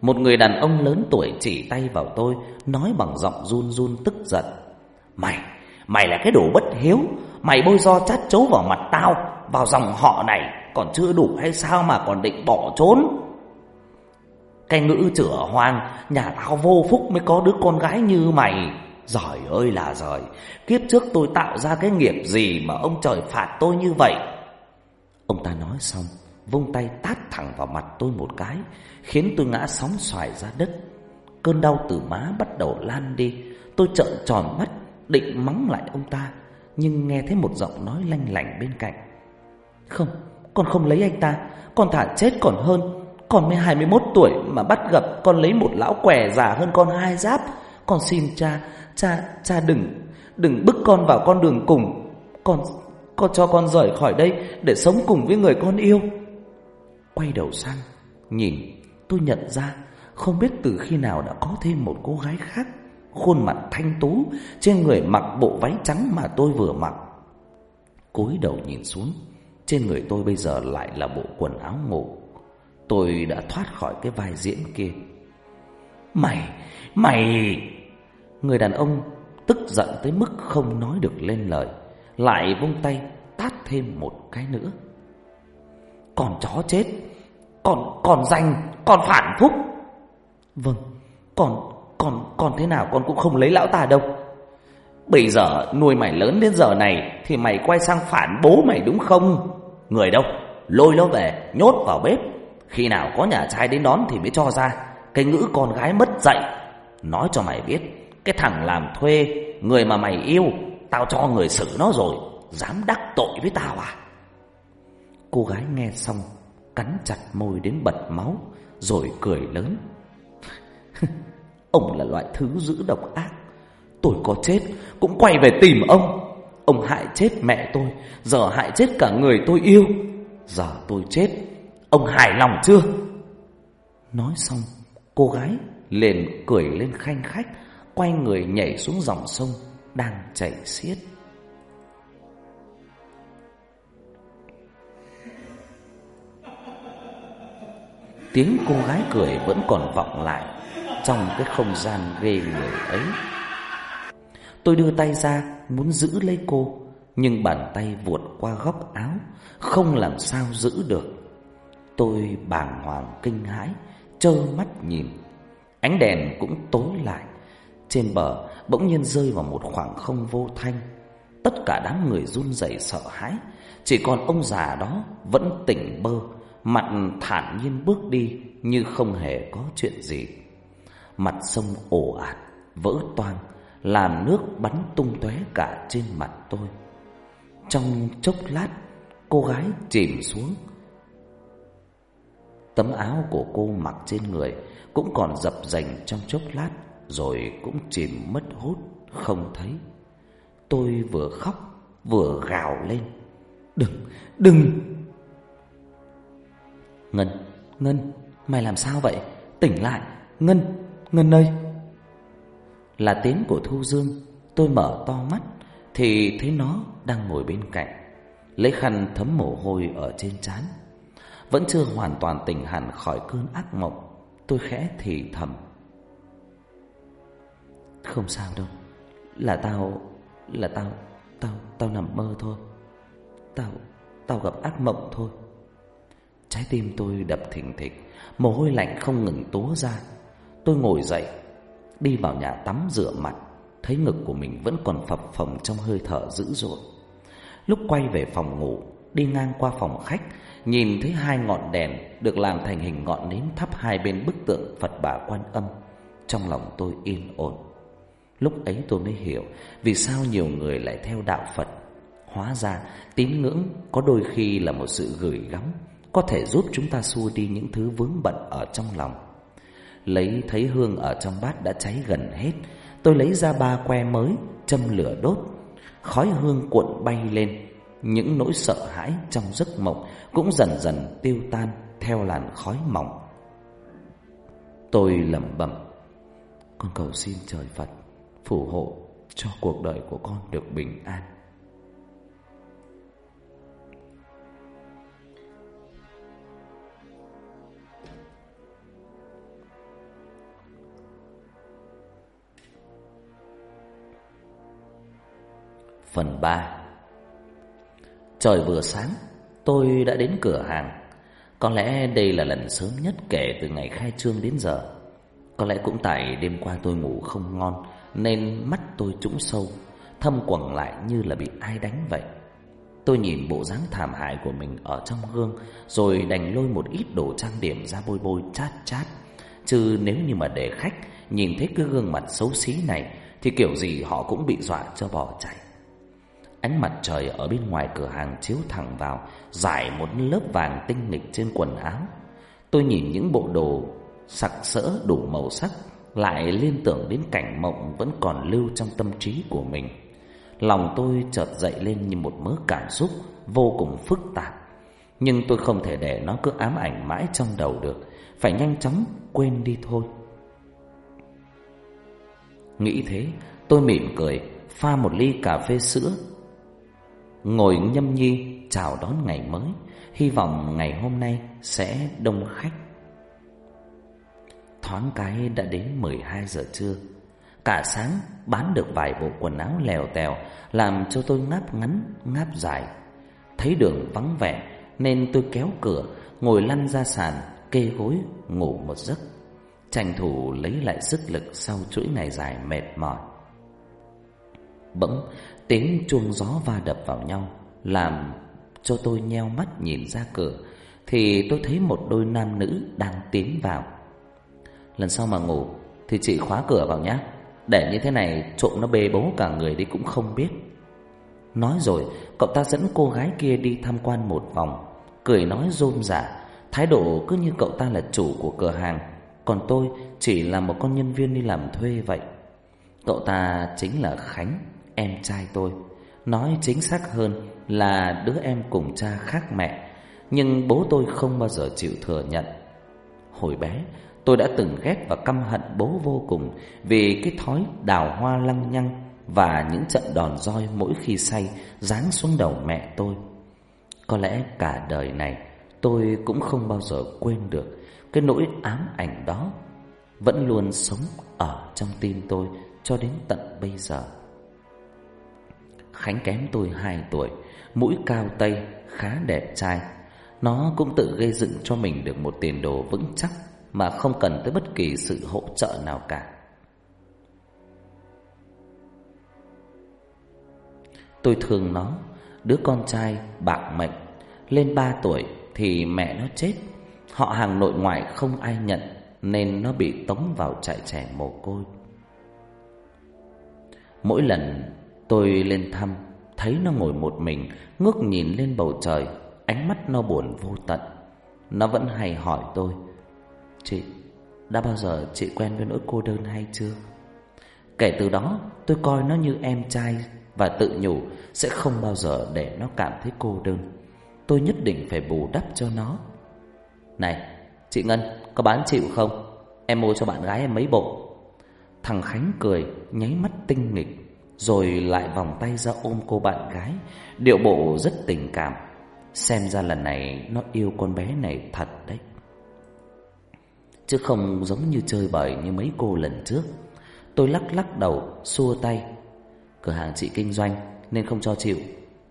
Một người đàn ông lớn tuổi chỉ tay vào tôi, nói bằng giọng run run tức giận. Mày, mày là cái đồ bất hiếu, mày bôi do chát chấu vào mặt tao, vào dòng họ này, còn chưa đủ hay sao mà còn định bỏ trốn? Cái ngữ chửa hoang, nhà tao vô phúc mới có đứa con gái như mày. Giỏi ơi là giỏi Kiếp trước tôi tạo ra cái nghiệp gì Mà ông trời phạt tôi như vậy? Ông ta nói xong Vung tay tát thẳng vào mặt tôi một cái Khiến tôi ngã sóng xoài ra đất. Cơn đau từ má bắt đầu lan đi. Tôi trợn tròn mắt Định mắng lại ông ta Nhưng nghe thấy một giọng nói lanh lảnh bên cạnh. Không, con không lấy anh ta Con thả chết còn hơn. Con mới 21 tuổi mà bắt gặp Con lấy một lão què già hơn con hai giáp. Con xin cha Cha, cha đừng, đừng bức con vào con đường cùng. Con, con cho con rời khỏi đây để sống cùng với người con yêu. Quay đầu sang, nhìn, tôi nhận ra không biết từ khi nào đã có thêm một cô gái khác. Khuôn mặt thanh tú, trên người mặc bộ váy trắng mà tôi vừa mặc. cúi đầu nhìn xuống, trên người tôi bây giờ lại là bộ quần áo ngủ. Tôi đã thoát khỏi cái vai diễn kia. Mày, mày... Người đàn ông tức giận tới mức không nói được lên lời Lại vung tay tát thêm một cái nữa. Còn chó chết Còn, còn danh Còn phản phúc. Vâng Còn, còn, còn thế nào con cũng không lấy lão ta đâu. Bây giờ nuôi mày lớn đến giờ này Thì mày quay sang phản bố mày đúng không? Người đâu? Lôi nó về nhốt vào bếp. Khi nào có nhà trai đến đón thì mới cho ra. Cái ngữ con gái mất dạy Nói cho mày biết cái thằng làm thuê, Người mà mày yêu, Tao cho người xử nó rồi, Dám đắc tội với tao à? Cô gái nghe xong, Cắn chặt môi đến bật máu, Rồi cười lớn. Ông là loại thứ dữ độc ác. Tôi có chết, Cũng quay về tìm ông. Ông hại chết mẹ tôi, Giờ hại chết cả người tôi yêu. Giờ tôi chết, Ông hài lòng chưa? Nói xong, Cô gái liền cười lên khanh khách quay người nhảy xuống dòng sông đang chảy xiết. Tiếng cô gái cười vẫn còn vọng lại trong cái không gian ghê người ấy. Tôi đưa tay ra muốn giữ lấy cô, Nhưng bàn tay vuột qua góc áo Không làm sao giữ được Tôi bàng hoàng kinh hãi Trơ mắt nhìn Ánh đèn cũng tối lại trên bờ, bỗng nhiên rơi vào một khoảng không vô thanh. Tất cả đám người run rẩy sợ hãi. Chỉ còn ông già đó vẫn tỉnh bơ, Mặt thản nhiên bước đi Như không hề có chuyện gì. Mặt sông ồ ạt, Vỡ toang Làm nước bắn tung tóe cả trên mặt tôi. Trong chốc lát, Cô gái chìm xuống. Tấm áo của cô mặc trên người Cũng còn dập dành trong chốc lát. Rồi cũng chìm mất hút Không thấy. Tôi vừa khóc vừa gào lên. Đừng, đừng! Ngân, Ngân, mày làm sao vậy? Tỉnh lại, Ngân, Ngân ơi! Là tiếng của Thu Dương. Tôi mở to mắt Thì thấy nó đang ngồi bên cạnh Lấy khăn thấm mồ hôi ở trên trán. Vẫn chưa hoàn toàn tỉnh hẳn khỏi cơn ác mộng Tôi khẽ thì thầm. Không sao đâu. Là tao Là tao Tao Tao nằm mơ thôi. Tao Tao gặp ác mộng thôi. Trái tim tôi đập thình thịch, Mồ hôi lạnh không ngừng túa ra. Tôi ngồi dậy, Đi vào nhà tắm rửa mặt, Thấy ngực của mình vẫn còn phập phồng trong hơi thở dữ dội. Lúc quay về phòng ngủ, Đi ngang qua phòng khách, Nhìn thấy hai ngọn đèn Được làm thành hình ngọn nến thắp hai bên bức tượng Phật bà quan âm. Trong lòng tôi yên ổn. Lúc ấy tôi mới hiểu Vì sao nhiều người lại theo đạo Phật. Hóa ra, tín ngưỡng có đôi khi là một sự gửi gắm, Có thể giúp chúng ta xua đi những thứ vướng bận ở trong lòng. Lấy thấy hương ở trong bát đã cháy gần hết, Tôi lấy ra ba que mới, Châm lửa đốt. Khói hương cuộn bay lên, Những nỗi sợ hãi trong giấc mộng Cũng dần dần tiêu tan Theo làn khói mỏng. Tôi lẩm bẩm, Con cầu xin trời Phật Phù hộ cho cuộc đời của con được bình an. Phần 3 Trời vừa sáng, Tôi đã đến cửa hàng. Có lẽ đây là lần sớm nhất kể từ ngày khai trương đến giờ. Có lẽ cũng tại đêm qua tôi ngủ không ngon nên mắt tôi trũng sâu Thâm quầng lại như là bị ai đánh vậy. Tôi nhìn bộ dáng thảm hại của mình ở trong gương Rồi đành lôi một ít đồ trang điểm ra bôi bôi chát chát. Chứ nếu như mà để khách Nhìn thấy cái gương mặt xấu xí này Thì kiểu gì họ cũng bị dọa cho bỏ chạy. Ánh mặt trời ở bên ngoài cửa hàng chiếu thẳng vào, Giải một lớp vàng tinh nghịch trên quần áo. Tôi nhìn những bộ đồ sặc sỡ đủ màu sắc, lại liên tưởng đến cảnh mộng vẫn còn lưu trong tâm trí của mình. Lòng tôi chợt dậy lên như một mớ cảm xúc vô cùng phức tạp. Nhưng tôi không thể để nó cứ ám ảnh mãi trong đầu được, phải nhanh chóng quên đi thôi. Nghĩ thế, tôi mỉm cười, pha một ly cà phê sữa ngồi nhâm nhi chào đón ngày mới, hy vọng ngày hôm nay sẽ đông khách. Thoáng cái đã đến 12 giờ trưa, cả sáng bán được vài bộ quần áo lèo tèo làm cho tôi ngáp ngắn ngáp dài. Thấy đường vắng vẻ nên tôi kéo cửa, ngồi lăn ra sàn, kê gối ngủ một giấc, tranh thủ lấy lại sức lực sau chuỗi ngày dài mệt mỏi. Bỗng Tiếng chuông gió va đập vào nhau Làm cho tôi nheo mắt nhìn ra cửa Thì tôi thấy một đôi nam nữ đang tiến vào Lần sau mà ngủ Thì chị khóa cửa vào nhé Để như thế này trộm nó bê bố cả người đi cũng không biết. Nói rồi Cậu ta dẫn cô gái kia đi tham quan một vòng. Cười nói rôm rả. Thái độ cứ như cậu ta là chủ của cửa hàng. Còn tôi chỉ là một con nhân viên đi làm thuê vậy. Cậu ta chính là Khánh em trai tôi. Nói chính xác hơn là đứa em cùng cha khác mẹ, nhưng bố tôi không bao giờ chịu thừa nhận. Hồi bé, tôi đã từng ghét và căm hận bố vô cùng vì cái thói đào hoa lăng nhăng và những trận đòn roi mỗi khi say giáng xuống đầu mẹ tôi. Có lẽ cả đời này tôi cũng không bao giờ quên được cái nỗi ám ảnh đó vẫn luôn sống ở trong tim tôi cho đến tận bây giờ. Khánh kém tôi 2 tuổi, mũi cao tây, khá đẹp trai. Nó cũng tự gây dựng cho mình được một tiền đồ vững chắc mà không cần tới bất kỳ sự hỗ trợ nào cả. Tôi thương nó, đứa con trai bạc mệnh, lên 3 tuổi thì mẹ nó chết. Họ hàng nội ngoại không ai nhận nên nó bị tống vào trại trẻ mồ côi. Mỗi lần tôi lên thăm, thấy nó ngồi một mình, ngước nhìn lên bầu trời, ánh mắt nó buồn vô tận. Nó vẫn hay hỏi tôi, Chị, đã bao giờ chị quen với nỗi cô đơn hay chưa? Kể từ đó, tôi coi nó như em trai và tự nhủ sẽ không bao giờ để nó cảm thấy cô đơn. Tôi nhất định phải bù đắp cho nó. Này, chị Ngân, có bán chịu không? Em mua cho bạn gái em mấy bộ. Thằng Khánh cười, nháy mắt tinh nghịch, rồi lại vòng tay ra ôm cô bạn gái, điệu bộ rất tình cảm. Xem ra lần này nó yêu con bé này thật đấy. Chứ không giống như chơi bời như mấy cô lần trước. Tôi lắc lắc đầu, xua tay. Cửa hàng chị kinh doanh nên không cho chịu.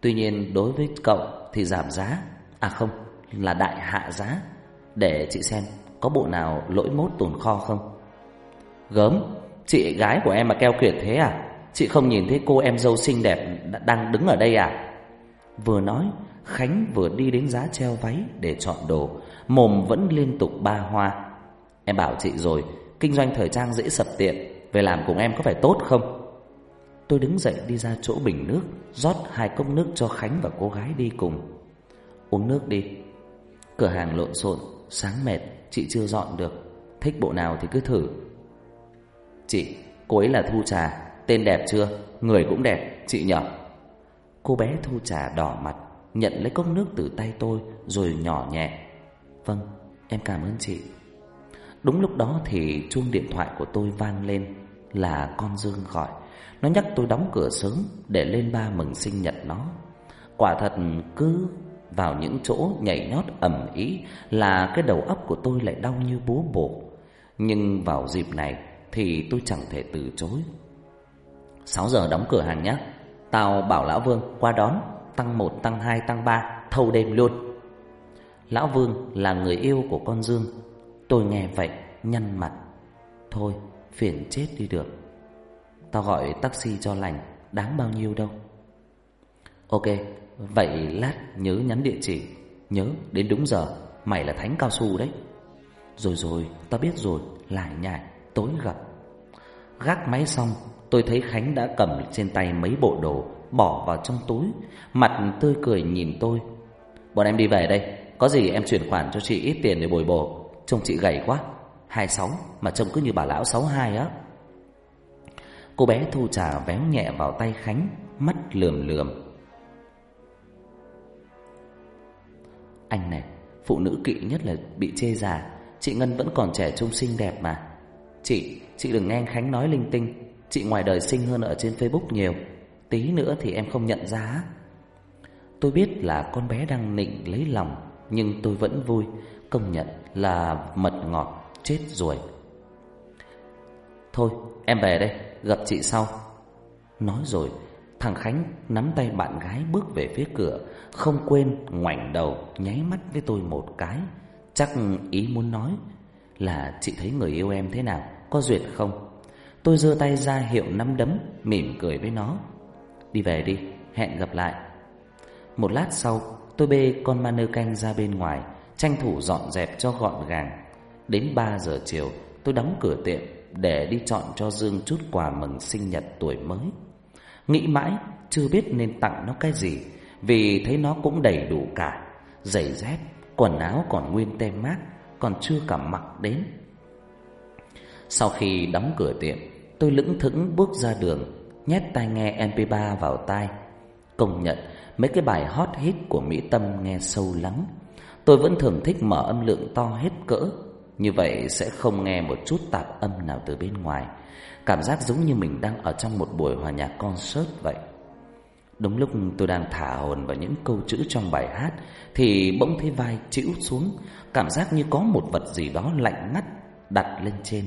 Tuy nhiên đối với cậu thì giảm giá. À không, là đại hạ giá. Để chị xem có bộ nào lỗi mốt tồn kho không. Gớm, chị gái của em mà keo kiệt thế à? Chị không nhìn thấy cô em dâu xinh đẹp đang đứng ở đây à? Vừa nói, Khánh vừa đi đến giá treo váy để chọn đồ, mồm vẫn liên tục ba hoa. Em bảo chị rồi, kinh doanh thời trang dễ sập tiện, về làm cùng em có phải tốt không? Tôi đứng dậy đi ra chỗ bình nước, rót hai cốc nước cho Khánh và cô gái đi cùng. Uống nước đi. Cửa hàng lộn xộn, sáng mệt, chị chưa dọn được. Thích bộ nào thì cứ thử. Chị, cô ấy là Thu Trà, tên đẹp chưa? Người cũng đẹp, chị nhở? Cô bé Thu Trà đỏ mặt, nhận lấy cốc nước từ tay tôi rồi nhỏ nhẹ. Vâng, em cảm ơn chị. Đúng lúc đó thì chuông điện thoại của tôi vang lên là con Dương gọi. Nó nhắc tôi đóng cửa sớm để lên ba mừng sinh nhật nó. Quả thật cứ vào những chỗ nhảy nhót ẩm ý là cái đầu óc của tôi lại đau như búa bổ. Nhưng vào dịp này thì tôi chẳng thể từ chối. 6 giờ đóng cửa hàng nhé. Tao bảo Lão Vương qua đón, tăng 1, tăng 2, tăng 3, thâu đêm luôn. Lão Vương là người yêu của con Dương Tôi nghe vậy, nhăn mặt. Thôi, phiền chết đi được. Tao gọi taxi cho lành, Đáng bao nhiêu đâu. Ok, Vậy lát nhớ nhắn địa chỉ. Nhớ, đến đúng giờ. Mày là thánh cao su đấy. Rồi rồi, tao biết rồi. Lại nhại, tối gặp. Gác máy xong, Tôi thấy Khánh đã cầm trên tay mấy bộ đồ, Bỏ vào trong túi. Mặt tươi cười nhìn tôi. Bọn em đi về đây. Có gì em chuyển khoản cho chị ít tiền để bồi bổ. Trông chị gầy quá. 26 mà trông cứ như bà lão 62 á. Cô bé thu trà véo nhẹ vào tay Khánh Mắt lườm lườm. Anh này Phụ nữ kỵ nhất là bị chê già. Chị Ngân vẫn còn trẻ trung xinh đẹp mà. Chị, chị đừng nghe Khánh nói linh tinh. Chị ngoài đời xinh hơn ở trên Facebook nhiều. Tí nữa thì em không nhận ra Tôi biết là con bé đang nịnh lấy lòng Nhưng tôi vẫn vui. Công nhận là mật ngọt, chết ruồi Thôi, em về đây, Gặp chị sau. Nói rồi, Thằng Khánh nắm tay bạn gái bước về phía cửa, Không quên ngoảnh đầu nháy mắt với tôi một cái. Chắc ý muốn nói Là chị thấy người yêu em thế nào, Có duyệt không? Tôi giơ tay ra hiệu năm đấm, Mỉm cười với nó. Đi về đi, hẹn gặp lại. Một lát sau, tôi bê con ma nơ canh ra bên ngoài tranh thủ dọn dẹp cho gọn gàng. Đến 3 giờ chiều, tôi đóng cửa tiệm để đi chọn cho Dương chút quà mừng sinh nhật tuổi mới. Nghĩ mãi, chưa biết nên tặng nó cái gì, vì thấy nó cũng đầy đủ cả. Giày dép, quần áo còn nguyên tem mát, còn chưa cả mặc đến. Sau khi đóng cửa tiệm, tôi lững thững bước ra đường, nhét tai nghe MP3 vào tai. Công nhận, mấy cái bài hot hit của Mỹ Tâm nghe sâu lắng. Tôi vẫn thường thích mở âm lượng to hết cỡ. Như vậy sẽ không nghe một chút tạp âm nào từ bên ngoài. Cảm giác giống như mình đang ở trong một buổi hòa nhạc concert vậy. Đúng lúc tôi đang thả hồn vào những câu chữ trong bài hát Thì bỗng thấy vai chịu xuống. Cảm giác như có một vật gì đó lạnh ngắt đặt lên trên.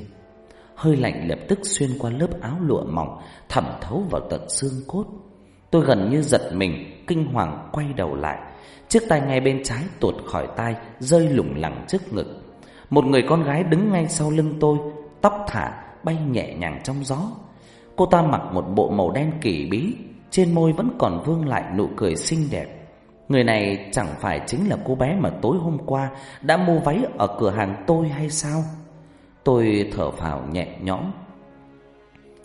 Hơi lạnh lập tức xuyên qua lớp áo lụa mỏng Thẩm thấu vào tận xương cốt. Tôi gần như giật mình, kinh hoàng quay đầu lại. Chiếc tai nghe bên trái tuột khỏi tai, rơi lủng lẳng trước ngực. Một người con gái đứng ngay sau lưng tôi, tóc thả, bay nhẹ nhàng trong gió. Cô ta mặc một bộ màu đen kỳ bí, trên môi vẫn còn vương lại nụ cười xinh đẹp. Người này chẳng phải chính là cô bé mà tối hôm qua đã mua váy ở cửa hàng tôi hay sao? Tôi thở phào nhẹ nhõm.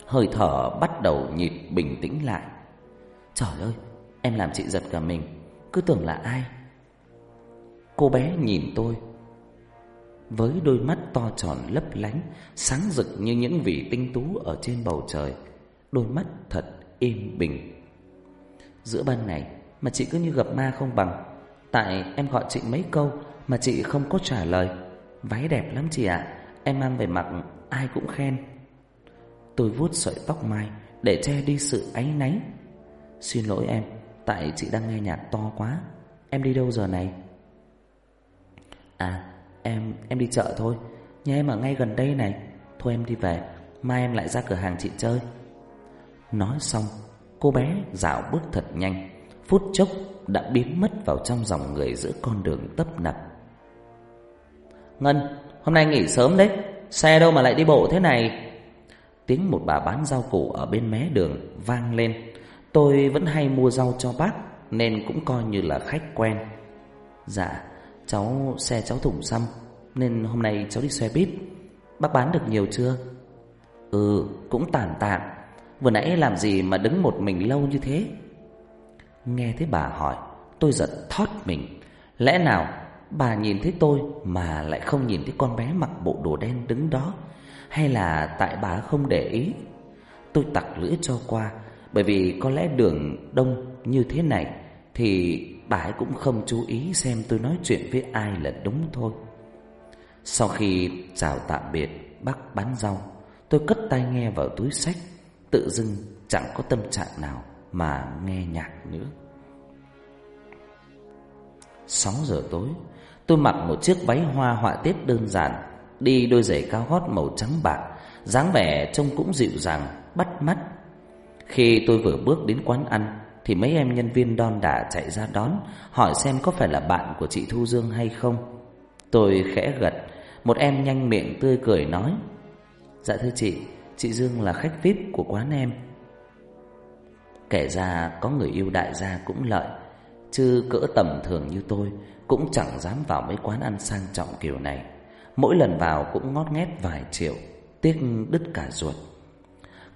Hơi thở bắt đầu nhịp bình tĩnh lại. Trời ơi, em làm chị giật cả mình, cứ tưởng là ai. Cô bé nhìn tôi với đôi mắt to tròn lấp lánh, sáng rực như những vị tinh tú ở trên bầu trời. Đôi mắt thật êm bình. Giữa ban ngày mà chị cứ như gặp ma không bằng. Tại em gọi chị mấy câu mà chị không có trả lời. Váy đẹp lắm chị ạ, em mang về mặc ai cũng khen. Tôi vuốt sợi tóc mai để che đi sự áy náy. Xin lỗi em, tại chị đang nghe nhạc to quá. Em đi đâu giờ này? À, em em đi chợ thôi. Nhà em ở ngay gần đây này. Thôi em đi về, mai em lại ra cửa hàng chị chơi. Nói xong, cô bé dạo bước thật nhanh, phút chốc đã biến mất vào trong dòng người giữa con đường tấp nập. Ngân, hôm nay nghỉ sớm đấy, xe đâu mà lại đi bộ thế này? Tiếng một bà bán rau củ ở bên mé đường vang lên. Tôi vẫn hay mua rau cho bác nên cũng coi như là khách quen. Dạ, cháu xe cháu thủng xăm nên hôm nay cháu đi xe buýt. Bác bán được nhiều chưa? Ừ, cũng tản tạm Vừa nãy làm gì mà đứng một mình lâu như thế? Nghe thấy bà hỏi, tôi giật thót mình. Lẽ nào bà nhìn thấy tôi mà lại không nhìn thấy con bé mặc bộ đồ đen đứng đó? Hay là tại bà không để ý? Tôi tặc lưỡi cho qua, bởi vì có lẽ đường đông như thế này thì bà ấy cũng không chú ý xem tôi nói chuyện với ai là đúng thôi. Sau khi chào tạm biệt bác bán rau, tôi cất tai nghe vào túi sách, tự dưng chẳng có tâm trạng nào mà nghe nhạc nữa. 6 giờ tối, tôi mặc một chiếc váy hoa họa tiết đơn giản, đi đôi giày cao gót màu trắng bạc, dáng vẻ trông cũng dịu dàng, bắt mắt. Khi tôi vừa bước đến quán ăn, thì mấy em nhân viên đon đả chạy ra đón, hỏi xem có phải là bạn của chị Thu Dương hay không. Tôi khẽ gật, một em nhanh miệng tươi cười nói: "Dạ thưa chị, chị Dương là khách VIP của quán em." Kể ra có người yêu đại gia cũng lợi, chứ cỡ tầm thường như tôi cũng chẳng dám vào mấy quán ăn sang trọng kiểu này. Mỗi lần vào cũng ngót nghét vài triệu, tiếc đứt cả ruột.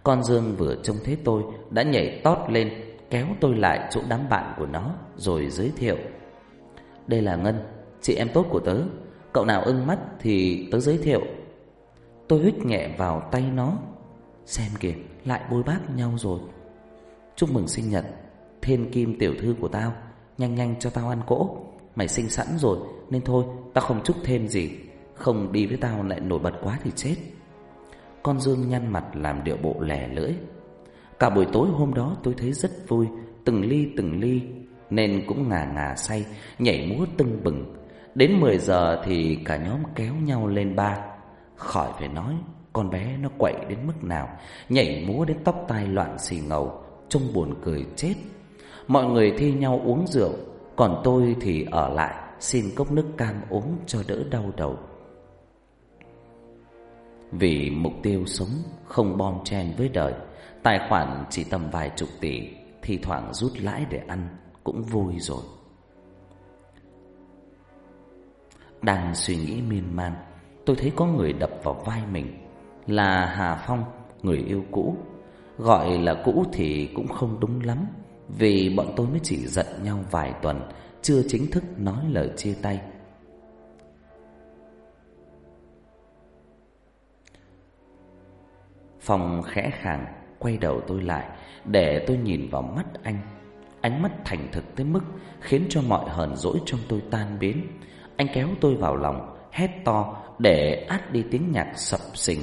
Con Dương vừa trông thấy tôi đã nhảy tót lên, kéo tôi lại chỗ đám bạn của nó rồi giới thiệu. Đây là Ngân, chị em tốt của tớ, cậu nào ưng mắt thì tớ giới thiệu. Tôi hít nhẹ vào tay nó, xem kìa, lại bôi bác nhau rồi. Chúc mừng sinh nhật, thiên kim tiểu thư của tao, nhanh nhanh cho tao ăn cỗ. Mày sinh sẵn rồi nên thôi, tao không chúc thêm gì, không đi với tao lại nổi bật quá thì chết. Con Dương nhăn mặt làm điệu bộ lẻ lưỡi. Cả buổi tối hôm đó tôi thấy rất vui, từng ly từng ly, nên cũng ngà ngà say, nhảy múa tưng bừng. Đến 10 giờ thì cả nhóm kéo nhau lên ba. Khỏi phải nói, con bé nó quậy đến mức nào, nhảy múa đến tóc tai loạn xì ngầu, trông buồn cười chết. Mọi người thi nhau uống rượu, còn tôi thì ở lại xin cốc nước cam uống cho đỡ đau đầu. Vì mục tiêu sống không bom chen với đời, tài khoản chỉ tầm vài chục tỷ, thì thoảng rút lãi để ăn cũng vui rồi. Đang suy nghĩ miên man, tôi thấy có người đập vào vai mình, là Hà Phong, người yêu cũ. Gọi là cũ thì cũng không đúng lắm, vì bọn tôi mới chỉ giận nhau vài tuần, chưa chính thức nói lời chia tay. Phong khẽ khàng quay đầu tôi lại để tôi nhìn vào mắt anh. Ánh mắt thành thực tới mức khiến cho mọi hờn dỗi trong tôi tan biến. Anh kéo tôi vào lòng, hét to để át đi tiếng nhạc sập sình.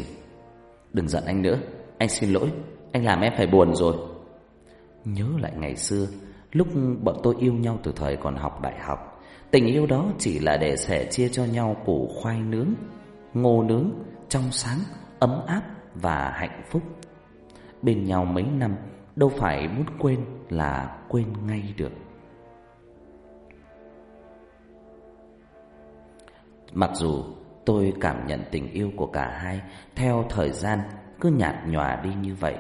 Đừng giận anh nữa, anh xin lỗi, anh làm em phải buồn rồi. Nhớ lại ngày xưa, lúc bọn tôi yêu nhau từ thời còn học đại học, tình yêu đó chỉ là để sẻ chia cho nhau củ khoai nướng, ngô nướng, trong sáng, ấm áp và hạnh phúc. Bên nhau mấy năm, đâu phải muốn quên là quên ngay được. Mặc dù tôi cảm nhận tình yêu của cả hai theo thời gian cứ nhạt nhòa đi như vậy,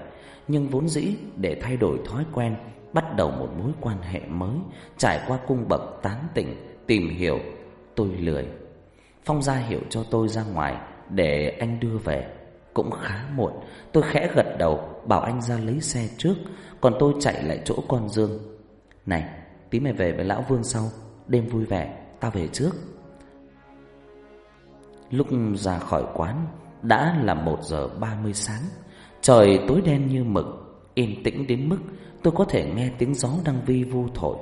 nhưng vốn dĩ để thay đổi thói quen, bắt đầu một mối quan hệ mới, trải qua cung bậc tán tỉnh, tìm hiểu, tôi lười. Phong ra hiệu cho tôi ra ngoài để anh đưa về. Cũng khá muộn, tôi khẽ gật đầu bảo anh ra lấy xe trước, còn tôi chạy lại chỗ con Dương. Này, tí mày về với lão Vương sau, đêm vui vẻ, tao về trước. Lúc ra khỏi quán đã là một giờ ba mươi sáng, trời tối đen như mực, yên tĩnh đến mức tôi có thể nghe tiếng gió đang vi vu thổi.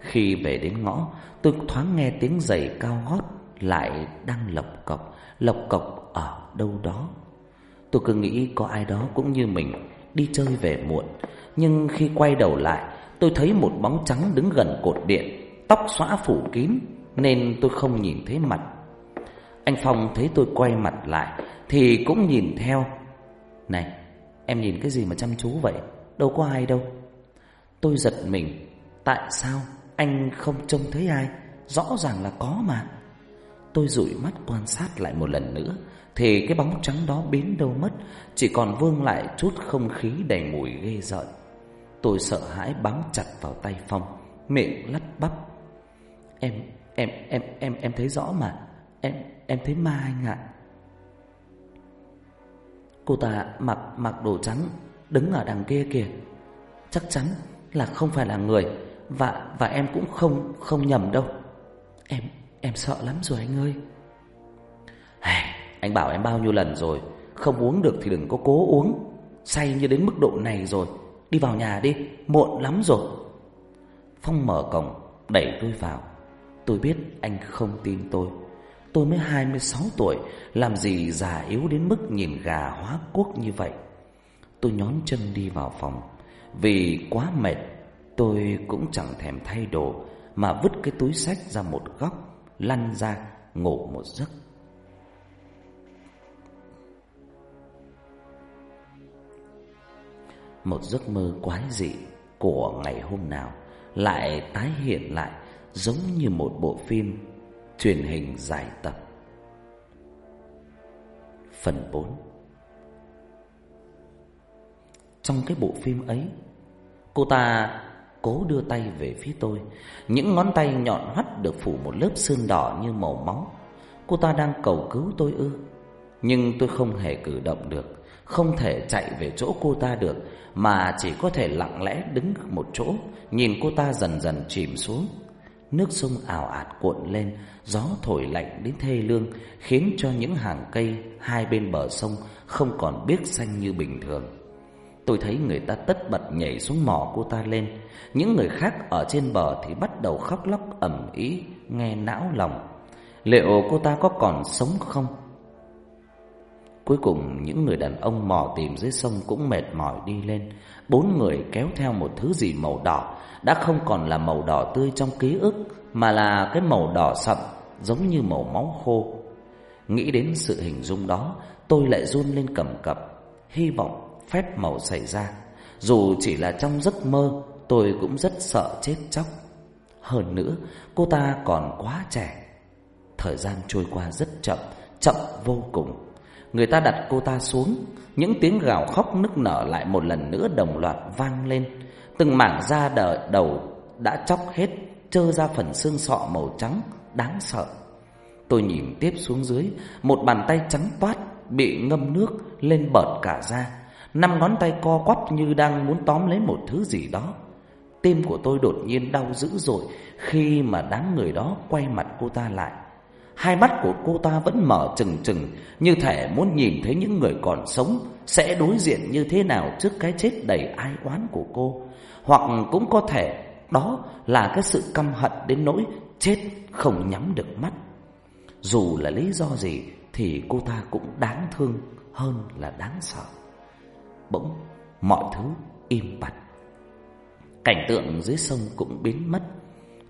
Khi về đến ngõ, tôi thoáng nghe tiếng giày cao gót lại đang lộc cọc, lộc cọc ở đâu đó. Tôi cứ nghĩ có ai đó cũng như mình đi chơi về muộn, nhưng khi quay đầu lại, tôi thấy một bóng trắng đứng gần cột điện, tóc xõa phủ kín nên tôi không nhìn thấy mặt. Anh Phong thấy tôi quay mặt lại thì cũng nhìn theo. Này, em nhìn cái gì mà chăm chú vậy? Đâu có ai đâu. Tôi giật mình, tại sao anh không trông thấy ai? Rõ ràng là có mà. Tôi rủi mắt quan sát lại một lần nữa thì cái bóng trắng đó biến đâu mất, chỉ còn vương lại chút không khí đầy mùi ghê rợn. Tôi sợ hãi bám chặt vào tay Phong, miệng lắp bắp. Em, em, em, em, em thấy rõ mà, em, em thấy ma anh ạ. Cô ta mặc mặc đồ trắng, đứng ở đằng kia kìa. Chắc chắn là không phải là người, và và em cũng không không nhầm đâu. Em em sợ lắm rồi anh ơi. Hey, anh bảo em bao nhiêu lần rồi Không uống được thì đừng có cố uống. Say như đến mức độ này rồi Đi vào nhà đi, muộn lắm rồi. Phong mở cổng Đẩy tôi vào. Tôi biết anh không tin tôi. Tôi mới 26 tuổi Làm gì già yếu đến mức nhìn gà hóa quốc như vậy. Tôi nhón chân đi vào phòng. Vì quá mệt Tôi cũng chẳng thèm thay đồ Mà vứt cái túi sách ra một góc Lăn ra ngủ một giấc. Một giấc mơ quái dị của ngày hôm nào lại tái hiện lại giống như một bộ phim truyền hình dài tập. Phần 4 Trong cái bộ phim ấy, cô ta cố đưa tay về phía tôi. Những ngón tay nhọn hoắt được phủ một lớp sơn đỏ như màu máu. Cô ta đang cầu cứu tôi ư. Nhưng tôi không hề cử động được, không thể chạy về chỗ cô ta được mà chỉ có thể lặng lẽ đứng một chỗ, nhìn cô ta dần dần chìm xuống. Nước sông ảo ạt cuộn lên, gió thổi lạnh đến thê lương, khiến cho những hàng cây hai bên bờ sông không còn biếc xanh như bình thường. Tôi thấy người ta tất bật nhảy xuống mò cô ta lên, những người khác ở trên bờ thì bắt đầu khóc lóc ầm ĩ, nghe não lòng. Liệu cô ta có còn sống không? Cuối cùng, những người đàn ông mò tìm dưới sông cũng mệt mỏi đi lên. Bốn người kéo theo một thứ gì màu đỏ, Đã không còn là màu đỏ tươi trong ký ức, Mà là cái màu đỏ sậm, giống như màu máu khô. Nghĩ đến sự hình dung đó, Tôi lại run lên cầm cập. Hy vọng phép màu xảy ra. Dù chỉ là trong giấc mơ, Tôi cũng rất sợ chết chóc. Hơn nữa, cô ta còn quá trẻ. Thời gian trôi qua rất chậm Chậm vô cùng. Người ta đặt cô ta xuống. Những tiếng gào khóc nức nở lại một lần nữa đồng loạt vang lên. Từng mảng da đờ đầu đã chóc hết, Trơ ra phần xương sọ màu trắng, Đáng sợ. Tôi nhìn tiếp xuống dưới, Một bàn tay trắng toát Bị ngâm nước lên bợt cả da. Năm ngón tay co quắp như đang muốn tóm lấy một thứ gì đó. Tim của tôi đột nhiên đau dữ dội Khi mà đám người đó quay mặt cô ta lại. Hai mắt của cô ta vẫn mở trừng trừng, Như thể muốn nhìn thấy những người còn sống Sẽ đối diện như thế nào trước cái chết đầy ai oán của cô. Hoặc cũng có thể đó là cái sự căm hận đến nỗi chết không nhắm được mắt. Dù là lý do gì thì cô ta cũng đáng thương hơn là đáng sợ. Bỗng mọi thứ im bặt. Cảnh tượng dưới sông cũng biến mất.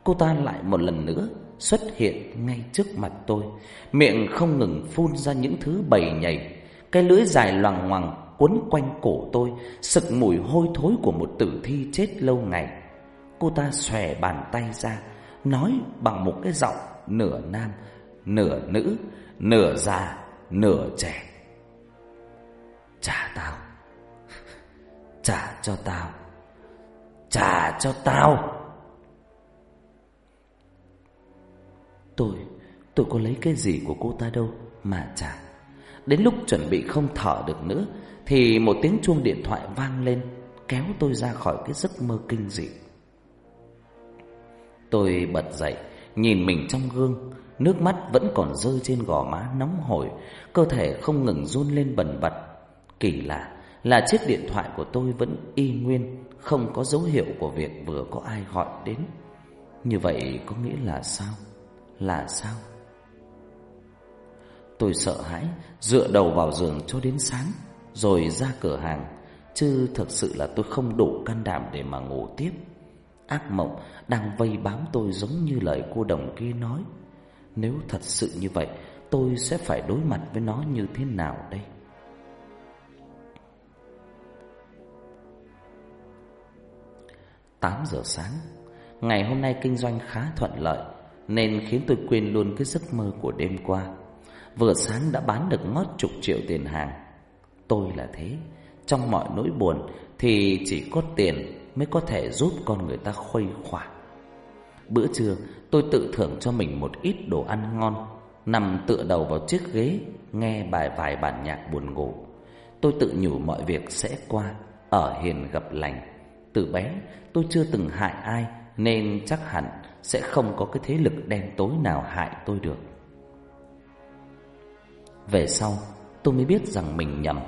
Cô ta lại một lần nữa xuất hiện ngay trước mặt tôi, miệng không ngừng phun ra những thứ bầy nhầy, cái lưỡi dài loằng ngoằng quấn quanh cổ tôi, sực mùi hôi thối của một tử thi chết lâu ngày. Cô ta xòe bàn tay ra, nói bằng một cái giọng nửa nam, nửa nữ, nửa già, nửa trẻ. Trả tao, trả cho tao, trả cho tao. Tôi, tôi có lấy cái gì của cô ta đâu mà trả. Đến lúc chuẩn bị không thở được nữa Thì một tiếng chuông điện thoại vang lên Kéo tôi ra khỏi cái giấc mơ kinh dị Tôi bật dậy Nhìn mình trong gương Nước mắt vẫn còn rơi trên gò má nóng hổi Cơ thể không ngừng run lên bần bật Kỳ lạ là chiếc điện thoại của tôi vẫn y nguyên Không có dấu hiệu của việc vừa có ai gọi đến Như vậy có nghĩa là sao? Là sao? Tôi sợ hãi, dựa đầu vào giường cho đến sáng, rồi ra cửa hàng. Chứ thật sự là tôi không đủ can đảm để mà ngủ tiếp. Ác mộng đang vây bám tôi giống như lời cô đồng kia nói. Nếu thật sự như vậy, tôi sẽ phải đối mặt với nó như thế nào đây? Tám giờ sáng, ngày hôm nay kinh doanh khá thuận lợi, nên khiến tôi quên luôn cái giấc mơ của đêm qua. Vừa sáng đã bán được ngót chục triệu tiền hàng. Tôi là thế. Trong mọi nỗi buồn Thì chỉ có tiền Mới có thể giúp con người ta khuây khỏa. Bữa trưa, tôi tự thưởng cho mình một ít đồ ăn ngon, Nằm tựa đầu vào chiếc ghế, Nghe bài vài bản nhạc buồn ngủ. Tôi tự nhủ mọi việc sẽ qua, Ở hiền gặp lành. Từ bé, tôi chưa từng hại ai nên chắc hẳn sẽ không có cái thế lực đen tối nào hại tôi được. Về sau, tôi mới biết rằng mình nhầm.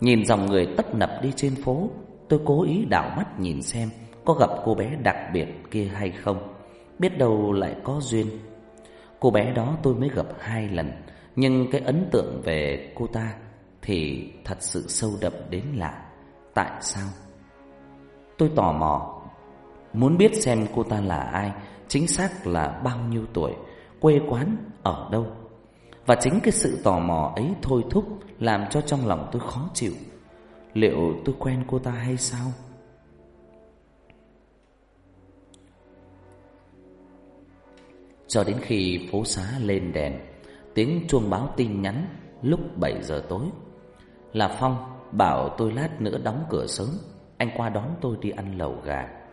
Nhìn dòng người tấp nập đi trên phố, Tôi cố ý đảo mắt nhìn xem Có gặp cô bé đặc biệt kia hay không. Biết đâu lại có duyên. Cô bé đó tôi mới gặp hai lần, Nhưng cái ấn tượng về cô ta Thì thật sự sâu đậm đến lạ. Tại sao? Tôi tò mò Muốn biết xem cô ta là ai, Chính xác là bao nhiêu tuổi, Quê quán ở đâu. Và chính cái sự tò mò ấy thôi thúc Làm cho trong lòng tôi khó chịu. Liệu tôi quen cô ta hay sao? Cho đến khi phố xá lên đèn, Tiếng chuông báo tin nhắn Lúc 7 giờ tối. Là Phong bảo tôi lát nữa đóng cửa sớm, Anh qua đón tôi đi ăn lẩu gà.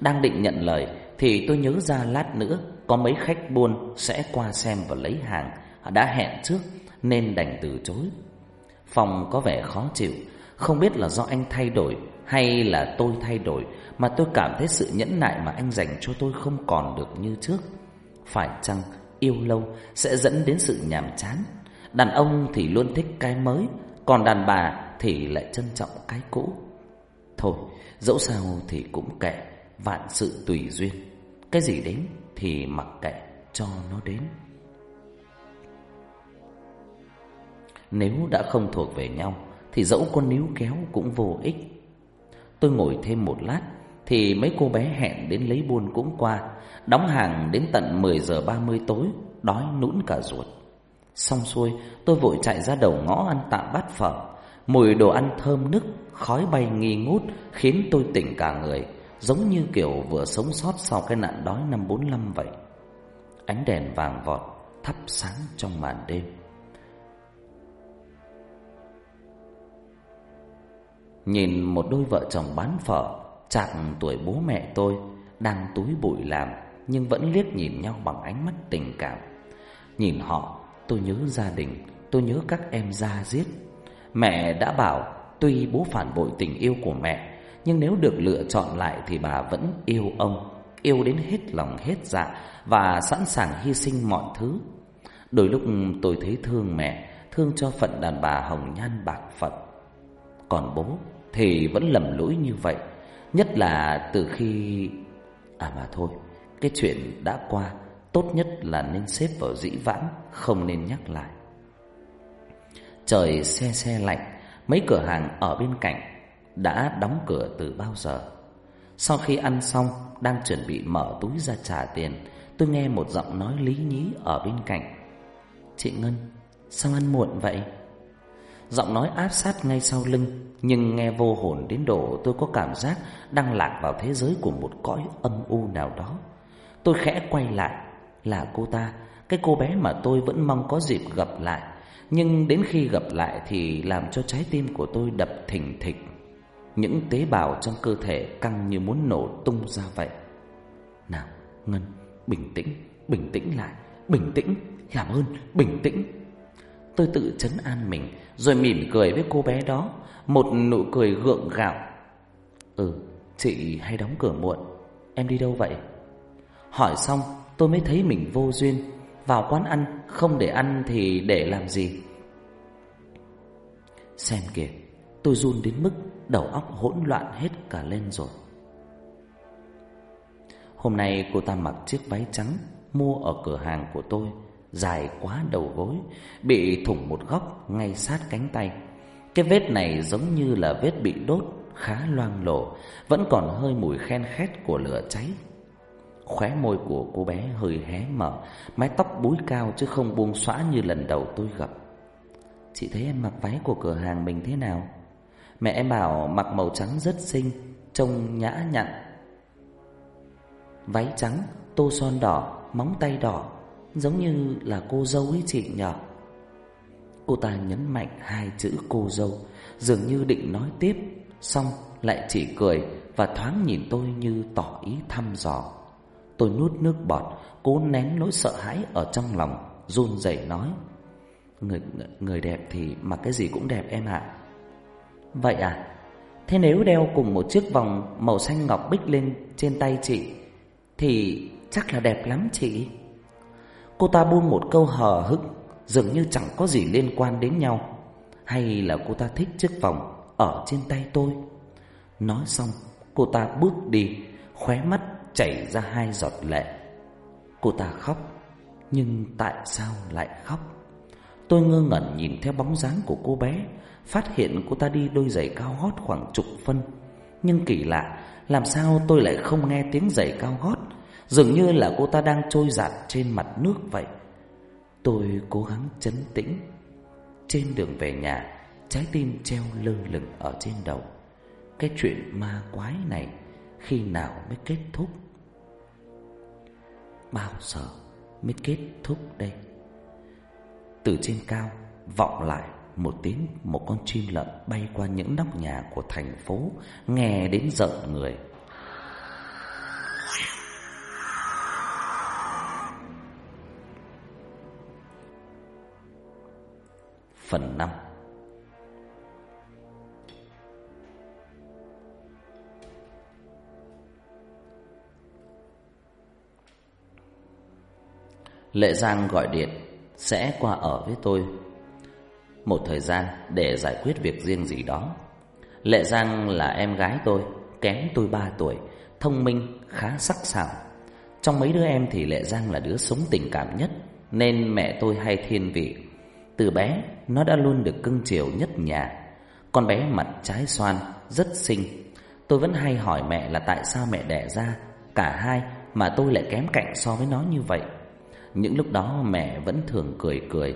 Đang định nhận lời Thì tôi nhớ ra lát nữa Có mấy khách buôn sẽ qua xem và lấy hàng đã hẹn trước nên đành từ chối. phòng có vẻ khó chịu, không biết là do anh thay đổi hay là tôi thay đổi mà tôi cảm thấy sự nhẫn nại mà anh dành cho tôi không còn được như trước. Phải chăng yêu lâu sẽ dẫn đến sự nhàm chán? Đàn ông thì luôn thích cái mới, còn đàn bà thì lại trân trọng cái cũ. Thôi, dẫu sao thì cũng kệ, vạn sự tùy duyên. Cái gì đến thì mặc kệ, cho nó đến. Nếu đã không thuộc về nhau, Thì dẫu con níu kéo cũng vô ích Tôi ngồi thêm một lát, Thì mấy cô bé hẹn đến lấy buôn cũng qua, Đóng hàng đến tận 10 giờ 30 tối, Đói nũn cả ruột Xong xuôi, tôi vội chạy ra đầu ngõ ăn tạm bát phở Mùi đồ ăn thơm nức, Khói bay nghi ngút, Khiến tôi tỉnh cả người Giống như kiểu vừa sống sót sau cái nạn đói năm 45 vậy. Ánh đèn vàng vọt Thắp sáng trong màn đêm. Nhìn một đôi vợ chồng bán phở Chạc tuổi bố mẹ tôi Đang túi bụi làm Nhưng vẫn liếc nhìn nhau bằng ánh mắt tình cảm. Nhìn họ, tôi nhớ gia đình, Tôi nhớ các em ra giết Mẹ đã bảo Tuy bố phản bội tình yêu của mẹ nhưng nếu được lựa chọn lại Thì bà vẫn yêu ông, Yêu đến hết lòng hết dạ Và sẵn sàng hy sinh mọi thứ. Đôi lúc tôi thấy thương mẹ, Thương cho phận đàn bà hồng nhan bạc phận còn bố thì vẫn lầm lỗi như vậy, Nhất là từ khi... À mà thôi, Cái chuyện đã qua, Tốt nhất là nên xếp vào dĩ vãng, Không nên nhắc lại. Trời xe xe lạnh, Mấy cửa hàng ở bên cạnh đã đóng cửa từ bao giờ. Sau khi ăn xong, Đang chuẩn bị mở túi ra trả tiền, Tôi nghe một giọng nói lý nhí ở bên cạnh. Chị Ngân, Sao ăn muộn vậy? Giọng nói áp sát ngay sau lưng, Nhưng nghe vô hồn đến độ tôi có cảm giác Đang lạc vào thế giới của một cõi âm u nào đó. Tôi khẽ quay lại, Là cô ta, Cái cô bé mà tôi vẫn mong có dịp gặp lại, Nhưng đến khi gặp lại Thì làm cho trái tim của tôi đập thình thịch. Những tế bào trong cơ thể căng như muốn nổ tung ra vậy. Nào, Ngân, Bình tĩnh Bình tĩnh lại, Bình tĩnh Làm ơn, Bình tĩnh. Tôi tự chấn an mình, Rồi mỉm cười với cô bé đó, Một nụ cười gượng gạo. Ừ Chị hay đóng cửa muộn, Em đi đâu vậy? Hỏi xong, tôi mới thấy mình vô duyên, Vào quán ăn, Không để ăn thì để làm gì? Xem kìa, Tôi run đến mức đầu óc hỗn loạn hết cả lên rồi. Hôm nay cô ta mặc chiếc váy trắng Mua ở cửa hàng của tôi, Dài quá đầu gối, Bị thủng một góc ngay sát cánh tay. Cái vết này giống như là vết bị đốt, Khá loang lổ, Vẫn còn hơi mùi khen khét của lửa cháy. Khóe môi của cô bé hơi hé mở Mái tóc búi cao chứ không buông xõa như lần đầu tôi gặp. Chị thấy em mặc váy của cửa hàng mình thế nào? Mẹ em bảo mặc màu trắng rất xinh Trông nhã nhặn. Váy trắng, tô son đỏ, móng tay đỏ Giống như là cô dâu ấy chị nhỏ Cô ta nhấn mạnh hai chữ cô dâu Dường như định nói tiếp Xong lại chỉ cười Và thoáng nhìn tôi như tỏ ý thăm dò. Tôi nuốt nước bọt Cố nén nỗi sợ hãi ở trong lòng run rẩy nói Người người đẹp thì mặc cái gì cũng đẹp em ạ. Vậy à? Thế nếu đeo cùng một chiếc vòng màu xanh ngọc bích lên trên tay chị, Thì chắc là đẹp lắm chị. Cô ta buông một câu hờ hững, Dường như chẳng có gì liên quan đến nhau. Hay là cô ta thích chiếc vòng Ở trên tay tôi? Nói xong, cô ta bước đi, Khóe mắt chảy ra hai giọt lệ. Cô ta khóc, Nhưng tại sao lại khóc? Tôi ngơ ngẩn nhìn theo bóng dáng của cô bé Phát hiện cô ta đi đôi giày cao gót khoảng chục phân. Nhưng kỳ lạ, Làm sao tôi lại không nghe tiếng giày cao gót? Dường như là cô ta đang trôi giạt trên mặt nước vậy. Tôi cố gắng chấn tĩnh. Trên đường về nhà, Trái tim treo lơ lửng ở trên đầu. Cái chuyện ma quái này, Khi nào mới kết thúc? Bao giờ mới kết thúc đây? Từ trên cao, Vọng lại một tiếng, Một con chim lợn bay qua những nóc nhà của thành phố, Nghe đến giận người. Phần 5 Lệ Giang gọi điện, Sẽ qua ở với tôi. Một thời gian để giải quyết việc riêng gì đó. Lệ Giang là em gái tôi Kém tôi 3 tuổi Thông minh, khá sắc sảo. Trong mấy đứa em thì Lệ Giang là đứa sống tình cảm nhất Nên mẹ tôi hay thiên vị. Từ bé nó đã luôn được cưng chiều nhất nhà. Con bé mặt trái xoan Rất xinh. Tôi vẫn hay hỏi mẹ là tại sao mẹ đẻ ra Cả hai mà tôi lại kém cạnh so với nó như vậy. Những lúc đó mẹ vẫn thường cười cười.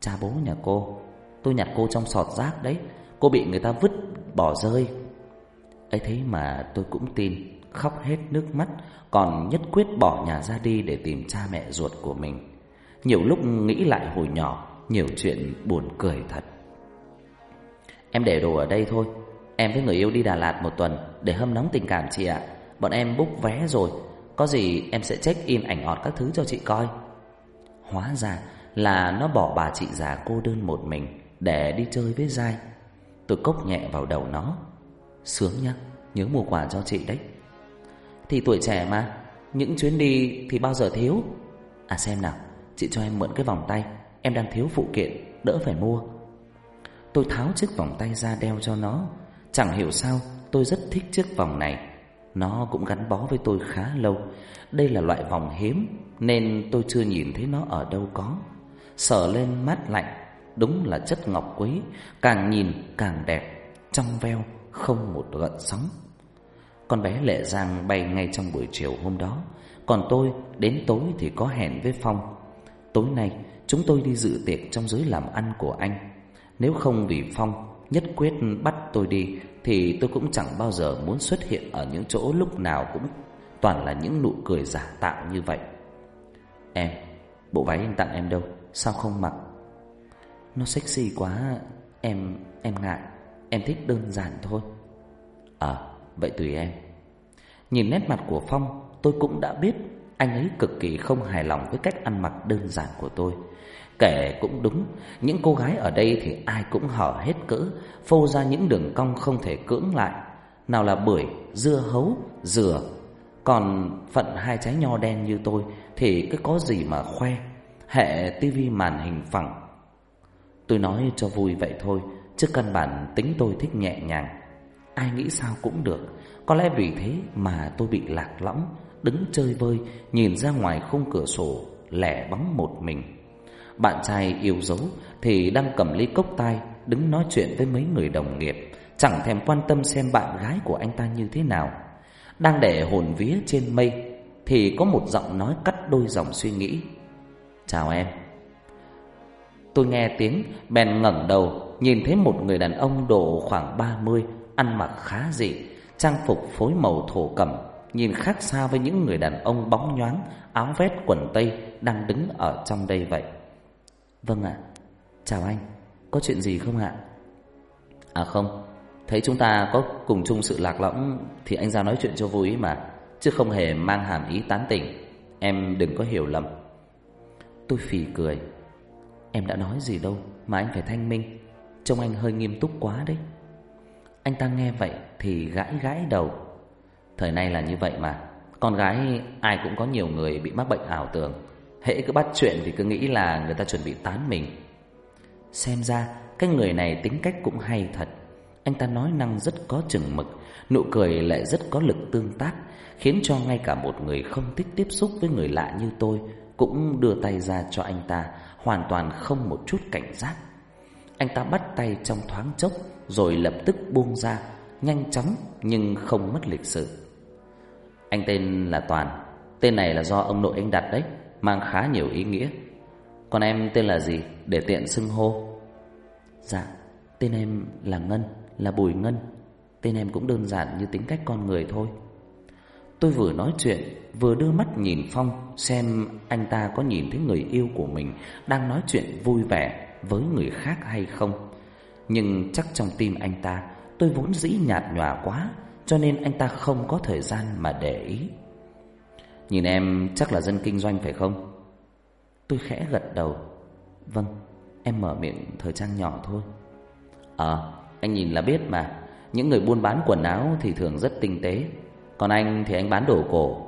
Cha bố nhà cô, Tôi nhặt cô trong sọt rác đấy. Cô bị người ta vứt bỏ rơi. Ấy thế mà tôi cũng tin, Khóc hết nước mắt, Còn nhất quyết bỏ nhà ra đi để tìm cha mẹ ruột của mình. Nhiều lúc nghĩ lại hồi nhỏ, nhiều chuyện buồn cười thật. Em để đồ ở đây thôi. Em với người yêu đi Đà Lạt một tuần Để hâm nóng tình cảm chị ạ. Bọn em book vé rồi. Có gì em sẽ check in ảnh ọt các thứ cho chị coi. Hóa ra là nó bỏ bà chị già cô đơn một mình Để đi chơi với dai Tôi cốc nhẹ vào đầu nó. Sướng nhá, Nhớ mua quà cho chị đấy. Thì tuổi trẻ mà, Những chuyến đi thì bao giờ thiếu? À xem nào, Chị cho em mượn cái vòng tay, Em đang thiếu phụ kiện, Đỡ phải mua. Tôi tháo chiếc vòng tay ra đeo cho nó. Chẳng hiểu sao, tôi rất thích chiếc vòng này. Nó cũng gắn bó với tôi khá lâu. Đây là loại vòng hiếm, Nên tôi chưa nhìn thấy nó ở đâu có. Sờ lên mát lạnh Đúng là chất ngọc quý Càng nhìn càng đẹp Trong veo không một gợn sóng Con bé Lệ Giang bay ngay trong buổi chiều hôm đó Còn tôi đến tối thì có hẹn với Phong Tối nay Chúng tôi đi dự tiệc trong giới làm ăn của anh Nếu không vì Phong nhất quyết bắt tôi đi thì tôi cũng chẳng bao giờ muốn xuất hiện ở những chỗ lúc nào cũng toàn là những nụ cười giả tạo như vậy. Em, bộ váy anh tặng em đâu? Sao không mặc? Nó sexy quá, em em ngại, em thích đơn giản thôi. Ờ, vậy tùy em. Nhìn nét mặt của Phong, tôi cũng đã biết anh ấy cực kỳ không hài lòng với cách ăn mặc đơn giản của tôi. Kể cũng đúng, những cô gái ở đây thì ai cũng hở hết cỡ, phô ra những đường cong không thể cưỡng lại. Nào là bưởi, dưa hấu, dừa. Còn phận hai trái nho đen như tôi thì cứ có gì mà khoe. Hệ tivi màn hình phẳng. Tôi nói cho vui vậy thôi, chứ căn bản tính tôi thích nhẹ nhàng. Ai nghĩ sao cũng được, có lẽ vì thế mà tôi bị lạc lõng, đứng chơi vơi, nhìn ra ngoài khung cửa sổ, lẻ bóng một mình. Bạn trai yêu dấu thì đang cầm ly cốc tai Đứng nói chuyện với mấy người đồng nghiệp Chẳng thèm quan tâm xem bạn gái của anh ta như thế nào Đang để hồn vía trên mây Thì có một giọng nói cắt đôi dòng suy nghĩ Chào em. Tôi nghe tiếng, bèn ngẩng đầu, Nhìn thấy một người đàn ông độ khoảng 30 Ăn mặc khá dị, Trang phục phối màu thổ cẩm, Nhìn khác xa với những người đàn ông bóng nhoáng, Áo vét quần tây Đang đứng ở trong đây vậy. Vâng ạ. Chào anh, Có chuyện gì không ạ? À không, Thấy chúng ta có cùng chung sự lạc lõng Thì anh ra nói chuyện cho vui mà, Chứ không hề mang hàm ý tán tỉnh. Em đừng có hiểu lầm. Tôi phì cười. Em đã nói gì đâu Mà anh phải thanh minh. Trông anh hơi nghiêm túc quá đấy. Anh ta nghe vậy thì gãi gãi đầu. Thời nay là như vậy mà. Con gái ai cũng có nhiều người bị mắc bệnh ảo tưởng. Hễ cứ bắt chuyện thì cứ nghĩ là người ta chuẩn bị tán mình. Xem ra, cái người này tính cách cũng hay thật. Anh ta nói năng rất có chừng mực, Nụ cười lại rất có lực tương tác, Khiến cho ngay cả một người không thích tiếp xúc với người lạ như tôi cũng đưa tay ra cho anh ta Hoàn toàn không một chút cảnh giác Anh ta bắt tay trong thoáng chốc Rồi lập tức buông ra Nhanh chóng nhưng không mất lịch sự Anh tên là Toàn Tên này là do ông nội anh đặt đấy mang khá nhiều ý nghĩa. Còn em tên là gì để tiện xưng hô? Dạ, tên em là Ngân, là Bùi Ngân. Tên em cũng đơn giản như tính cách con người thôi. Tôi vừa nói chuyện, vừa đưa mắt nhìn Phong xem anh ta có nhìn thấy người yêu của mình đang nói chuyện vui vẻ với người khác hay không. Nhưng chắc trong tim anh ta, tôi vốn dĩ nhạt nhòa quá, cho nên anh ta không có thời gian mà để ý. Nhìn em chắc là dân kinh doanh phải không? Tôi khẽ gật đầu Vâng, em mở miệng thời trang nhỏ thôi Ờ, anh nhìn là biết mà Những người buôn bán quần áo thì thường rất tinh tế còn anh thì anh bán đồ cổ.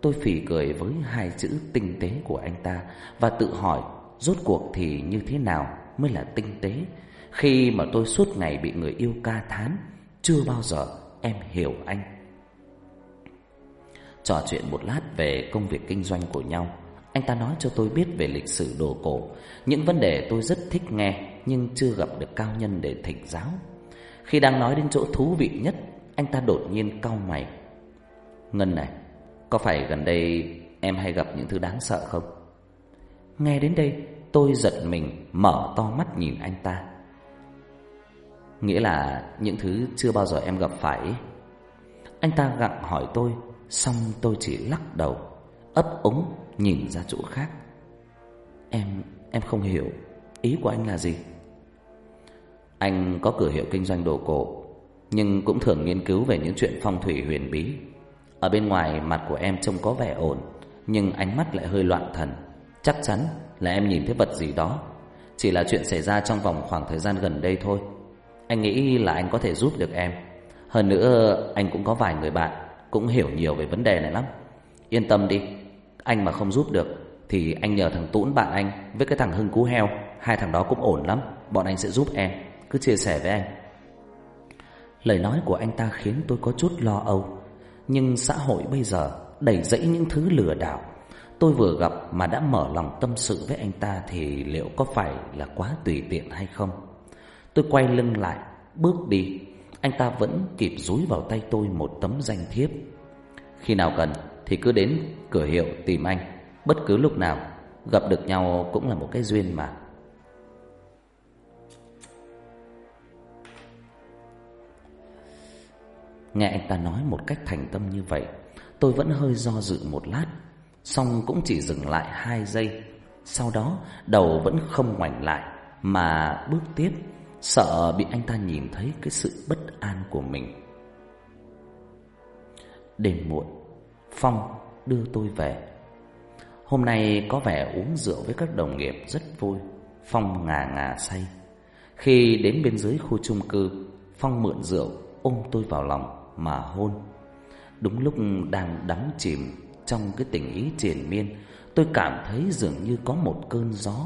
Tôi phỉ cười với hai chữ tinh tế của anh ta Và tự hỏi rốt cuộc thì như thế nào mới là tinh tế Khi mà tôi suốt ngày bị người yêu ca thán, Chưa bao giờ em hiểu anh. Trò chuyện một lát về công việc kinh doanh của nhau. Anh ta nói cho tôi biết về lịch sử đồ cổ. Những vấn đề tôi rất thích nghe Nhưng chưa gặp được cao nhân để thỉnh giáo. Khi đang nói đến chỗ thú vị nhất anh ta đột nhiên cau mày. Ngân này Có phải gần đây em hay gặp những thứ đáng sợ không? Nghe đến đây tôi giật mình Mở to mắt nhìn anh ta. Nghĩa là những thứ chưa bao giờ em gặp phải Anh ta gặng hỏi tôi Xong tôi chỉ lắc đầu Ấp úng nhìn ra chỗ khác. Em, em không hiểu Ý của anh là gì? Anh có cửa hiệu kinh doanh đồ cổ. Nhưng cũng thường nghiên cứu về những chuyện phong thủy huyền bí. Ở bên ngoài mặt của em trông có vẻ ổn Nhưng ánh mắt lại hơi loạn thần. Chắc chắn là em nhìn thấy vật gì đó. Chỉ là chuyện xảy ra trong vòng khoảng thời gian gần đây thôi. Anh nghĩ là anh có thể giúp được em. Hơn nữa anh cũng có vài người bạn cũng hiểu nhiều về vấn đề này lắm. Yên tâm đi, anh mà không giúp được thì anh nhờ thằng Tũn bạn anh với cái thằng Hưng Cú Heo, hai thằng đó cũng ổn lắm, bọn anh sẽ giúp em, cứ chia sẻ với anh. Lời nói của anh ta khiến tôi có chút lo âu, nhưng xã hội bây giờ đầy rẫy những thứ lừa đảo. Tôi vừa gặp mà đã mở lòng tâm sự với anh ta thì liệu có phải là quá tùy tiện hay không? Tôi quay lưng lại, bước đi anh ta vẫn kịp dúi vào tay tôi một tấm danh thiếp. Khi nào cần thì cứ đến cửa hiệu tìm anh, bất cứ lúc nào gặp được nhau cũng là một cái duyên mà. Nghe anh ta nói một cách thành tâm như vậy, Tôi vẫn hơi do dự một lát, Xong cũng chỉ dừng lại hai giây. Sau đó, đầu vẫn không ngoảnh lại, Mà bước tiếp, Sợ bị anh ta nhìn thấy cái sự bất an của mình. Đêm muộn, Phong đưa tôi về. Hôm nay có vẻ uống rượu với các đồng nghiệp rất vui, Phong ngà ngà say. Khi đến bên dưới khu chung cư, Phong mượn rượu ôm tôi vào lòng mà hôn. Đúng lúc đang đắm chìm trong cái tình ý triền miên, Tôi cảm thấy dường như có một cơn gió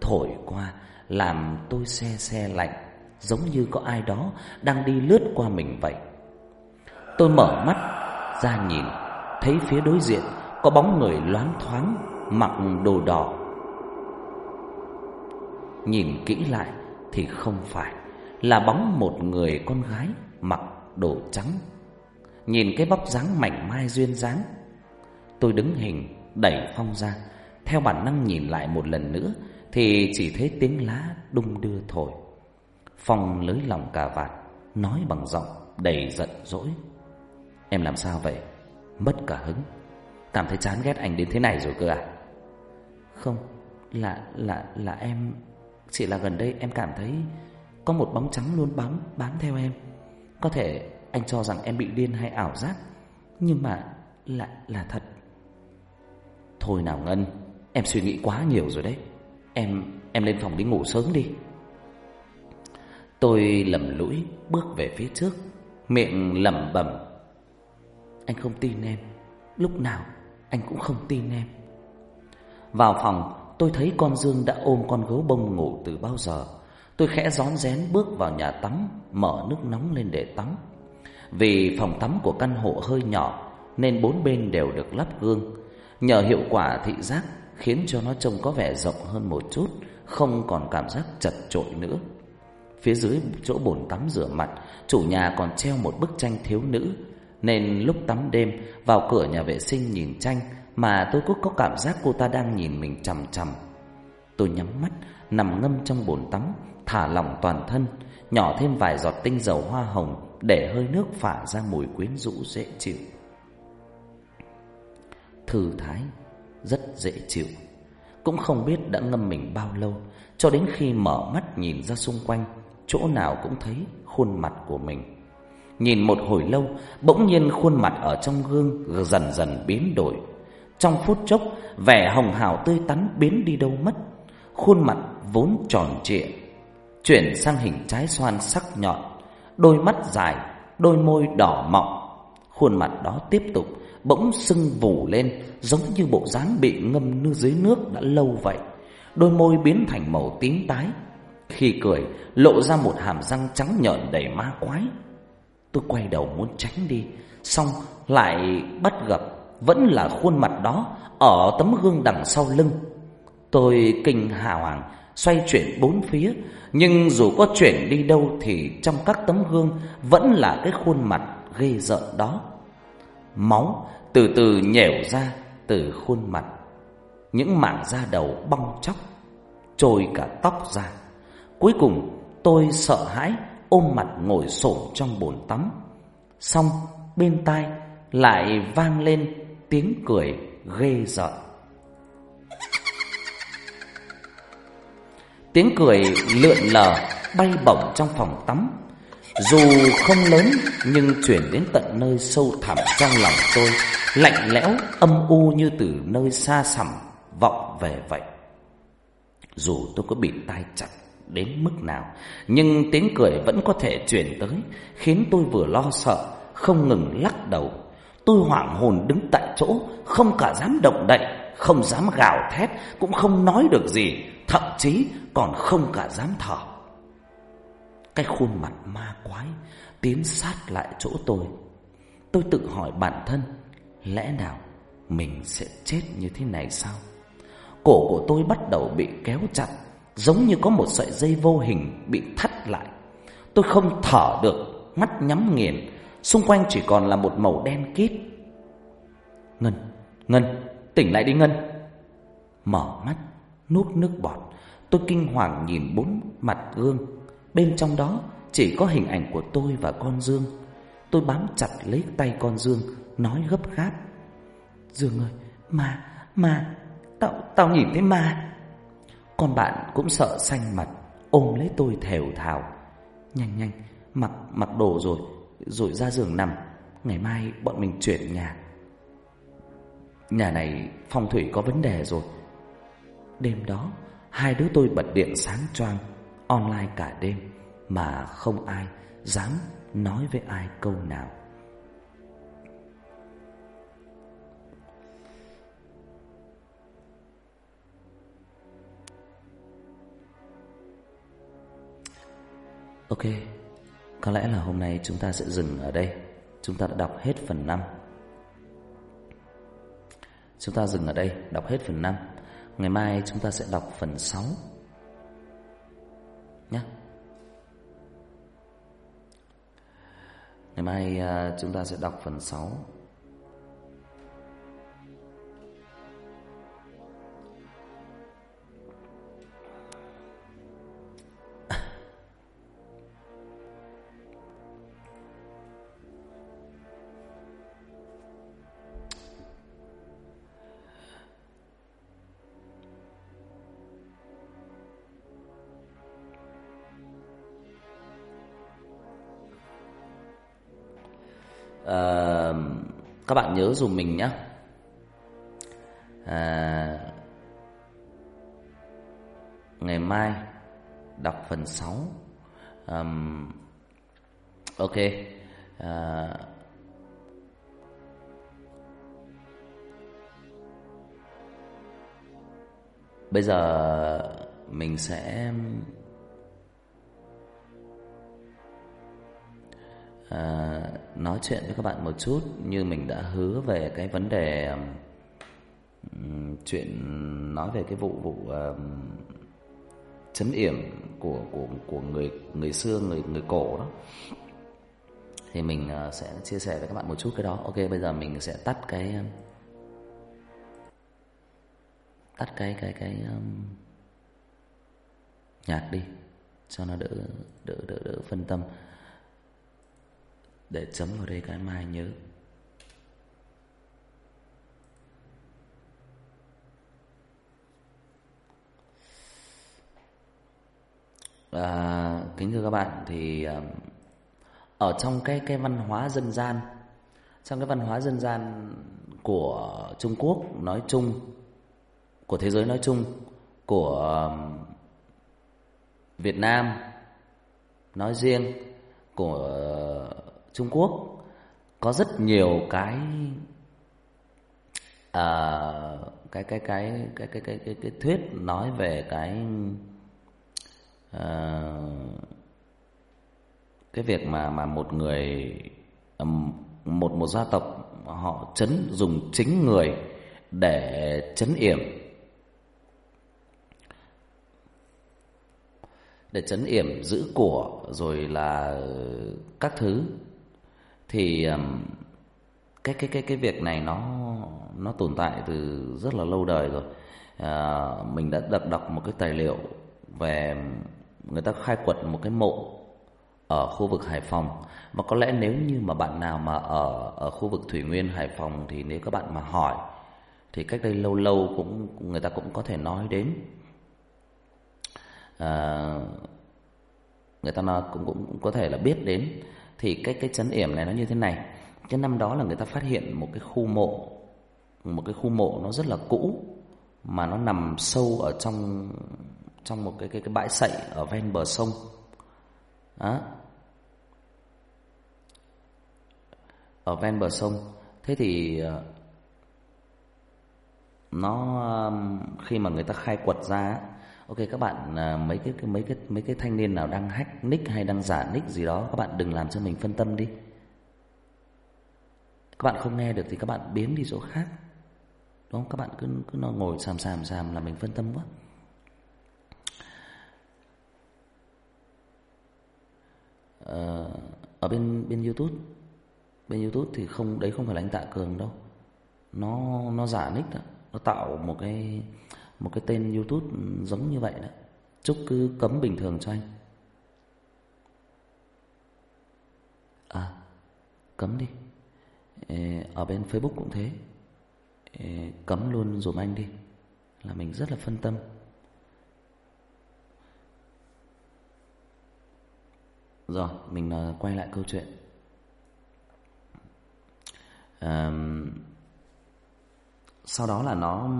thổi qua, Làm tôi xe xe lạnh, Giống như có ai đó đang đi lướt qua mình vậy. Tôi mở mắt ra nhìn, Thấy phía đối diện có bóng người loáng thoáng, Mặc đồ đỏ. Nhìn kỹ lại thì không phải Là bóng một người con gái mặc đồ trắng. Nhìn cái bóc dáng mảnh mai duyên dáng. Tôi đứng hình, đẩy Phong ra. Theo bản năng nhìn lại một lần nữa, Thì chỉ thấy tiếng lá đung đưa thổi. Phong lưới lòng cà vạt, Nói bằng giọng đầy giận dỗi. Em làm sao vậy? Mất cả hứng. Cảm thấy chán ghét anh đến thế này rồi cơ à? Không, Là là là em, Chỉ là gần đây em cảm thấy Có một bóng trắng luôn bám bám theo em. Có thể anh cho rằng em bị điên hay ảo giác, Nhưng mà lại là thật. Thôi nào Ngân, Em suy nghĩ quá nhiều rồi đấy. Em em lên phòng đi ngủ sớm đi. Tôi lầm lũi bước về phía trước, Miệng lẩm bẩm. Anh không tin em. Lúc nào anh cũng không tin em. Vào phòng, tôi thấy con Dương đã ôm con gấu bông ngủ từ bao giờ. Tôi khẽ rón rén bước vào nhà tắm, Mở nước nóng lên để tắm. Vì phòng tắm của căn hộ hơi nhỏ, Nên bốn bên đều được lắp gương. Nhờ hiệu quả thị giác, Khiến cho nó trông có vẻ rộng hơn một chút, Không còn cảm giác chật trội nữa. Phía dưới chỗ bồn tắm rửa mặt, Chủ nhà còn treo một bức tranh thiếu nữ. Nên lúc tắm đêm, Vào cửa nhà vệ sinh nhìn tranh, Mà tôi cũng có cảm giác cô ta đang nhìn mình chằm chằm. Tôi nhắm mắt, Nằm ngâm trong bồn tắm, Thả lỏng toàn thân, Nhỏ thêm vài giọt tinh dầu hoa hồng. Để hơi nước phả ra mùi quyến rũ dễ chịu Thư thái Rất dễ chịu Cũng không biết đã ngâm mình bao lâu Cho đến khi mở mắt nhìn ra xung quanh chỗ nào cũng thấy khuôn mặt của mình. Nhìn một hồi lâu, bỗng nhiên khuôn mặt ở trong gương dần dần biến đổi. Trong phút chốc, vẻ hồng hào tươi tắn biến đi đâu mất. Khuôn mặt vốn tròn trịa, chuyển sang hình trái xoan sắc nhọn, đôi mắt dài, đôi môi đỏ mọng. Khuôn mặt đó tiếp tục bỗng sưng vù lên, giống như bộ dáng bị ngâm nước dưới nước đã lâu vậy. Đôi môi biến thành màu tím tái, khi cười lộ ra một hàm răng trắng nhợn đầy ma quái Tôi quay đầu muốn tránh đi Xong lại bắt gặp Vẫn là khuôn mặt đó Ở tấm gương đằng sau lưng Tôi kinh hào hoàng Xoay chuyển bốn phía, Nhưng dù có chuyển đi đâu Thì trong các tấm gương Vẫn là cái khuôn mặt ghê rợn đó Máu từ từ nhẻo ra Từ khuôn mặt Những mảng da đầu bong chóc, Trôi cả tóc ra Cuối cùng, tôi sợ hãi ôm mặt ngồi xổm trong bồn tắm. Xong, bên tai lại vang lên tiếng cười ghê rợn. Tiếng cười lượn lờ bay bổng trong phòng tắm. Dù không lớn nhưng chuyển đến tận nơi sâu thẳm trong lòng tôi, lạnh lẽo âm u như từ nơi xa xăm vọng về vậy. Dù tôi có bị tai chặt đến mức nào Nhưng tiếng cười vẫn có thể truyền tới Khiến tôi vừa lo sợ Không ngừng lắc đầu Tôi hoảng hồn đứng tại chỗ Không cả dám động đậy Không dám gào thét Cũng không nói được gì Thậm chí còn không cả dám thở. Cái khuôn mặt ma quái Tiến sát lại chỗ tôi. Tôi tự hỏi bản thân Lẽ nào mình sẽ chết như thế này sao? Cổ của tôi bắt đầu bị kéo chặt Giống như có một sợi dây vô hình bị thắt lại. Tôi không thở được Mắt nhắm nghiền Xung quanh chỉ còn là một màu đen kít. Ngân, Ngân, tỉnh lại đi Ngân. Mở mắt, nuốt nước bọt. Tôi kinh hoàng nhìn bốn mặt gương. Bên trong đó chỉ có hình ảnh của tôi và con Dương. Tôi bám chặt lấy tay con Dương Nói gấp gáp. Dương ơi mà mà Tao, tao nhìn thấy ma. Con bạn cũng sợ xanh mặt Ôm lấy tôi thều thào. Nhanh nhanh mặc mặc đồ rồi Rồi ra giường nằm. Ngày mai bọn mình chuyển nhà. Nhà này phong thủy có vấn đề rồi. Đêm đó Hai đứa tôi bật điện sáng choang Online cả đêm Mà không ai dám nói với ai câu nào Ok, có lẽ là hôm nay chúng ta sẽ dừng ở đây. Chúng ta đã đọc hết phần 5. Chúng ta dừng ở đây, đọc hết phần 5. Ngày mai chúng ta sẽ đọc phần 6. Nhé. Ngày mai à, chúng ta sẽ đọc phần 6. À, các bạn nhớ dùm mình nhé à, ờ, ngày mai đọc phần 6 um, ok. À, bây giờ mình sẽ à, nói chuyện với các bạn một chút như mình đã hứa về cái vấn đề um, chuyện nói về cái vụ vụ um, chấn yểm của của của người người xưa người người cổ đó. Thì mình uh, sẽ chia sẻ với các bạn một chút cái đó. Ok bây giờ mình sẽ tắt cái tắt cái cái cái um, nhạc đi cho nó đỡ đỡ đỡ đỡ phân tâm để chấm vào đây cái mai nhớ. À, kính thưa các bạn thì à, ở trong cái cái văn hóa dân gian trong cái văn hóa dân gian của Trung Quốc nói chung của thế giới nói chung của à, Việt Nam nói riêng của Trung Quốc có rất nhiều cái uh, cái, cái, cái cái cái cái cái cái thuyết nói về cái uh, cái việc mà mà một người một một gia tộc họ chấn dùng chính người để chấn yểm. Để chấn yểm giữ của rồi là các thứ thì cái cái cái cái việc này nó nó tồn tại từ rất là lâu đời rồi. À, mình đã đọc đọc một cái tài liệu về người ta khai quật một cái mộ ở khu vực Hải Phòng. Mà có lẽ nếu như mà bạn nào mà ở ở khu vực Thủy Nguyên Hải Phòng thì nếu các bạn mà hỏi thì cách đây lâu lâu cũng người ta cũng có thể nói đến. À, người ta nói cũng cũng có thể là biết đến thì cái cái chấn yểm này nó như thế này. Cái năm đó là người ta phát hiện một cái khu mộ, một cái khu mộ nó rất là cũ, mà nó nằm sâu ở trong trong một cái cái cái bãi sậy ở ven bờ sông. Đó ở ven bờ sông. Thế thì ờ, nó khi mà người ta khai quật ra Ok, các bạn à, mấy cái mấy cái mấy cái thanh niên nào đang hack nick hay đang giả nick gì đó, các bạn đừng làm cho mình phân tâm đi. Các bạn không nghe được thì các bạn biến đi chỗ khác. Đúng không? Các bạn cứ cứ ngồi sàm sàm sàm là mình phân tâm quá. Ờ, ở bên bên YouTube bên YouTube thì không, đấy không phải là anh Tạ Cường đâu. Nó nó giả nick đó. Nó tạo một cái một cái tên YouTube giống như vậy đó. Trúc cứ cấm bình thường cho anh. À, cấm đi. Ở bên Facebook cũng thế. Cấm luôn dùm anh đi. Là mình rất là phân tâm. Rồi mình ờ, quay lại câu chuyện. À, sau đó là nó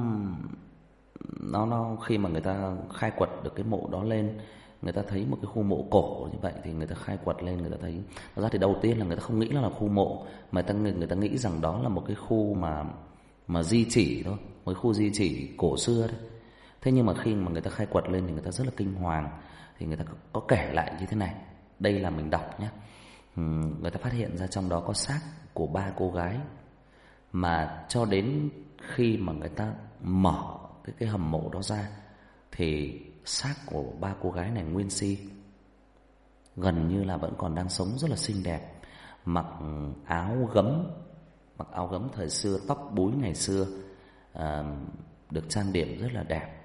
nó nó khi mà người ta khai quật được cái mộ đó lên người ta thấy một cái khu mộ cổ như vậy thì người ta khai quật lên người ta thấy thật ra thì đầu tiên là người ta không nghĩ nó là khu mộ mà ta người người ta nghĩ rằng đó là một cái khu mà mà di chỉ thôi một khu di chỉ cổ xưa đấy thế nhưng mà khi mà người ta khai quật lên thì người ta rất là kinh hoàng thì người ta có, có kể lại như thế này đây là mình đọc nhé người ta phát hiện ra trong đó có xác của ba cô gái mà cho đến khi mà người ta mở cái cái hầm mộ đó ra thì xác của ba cô gái này nguyên si gần như là vẫn còn đang sống rất là xinh đẹp mặc áo gấm mặc áo gấm thời xưa tóc búi ngày xưa à, được trang điểm rất là đẹp.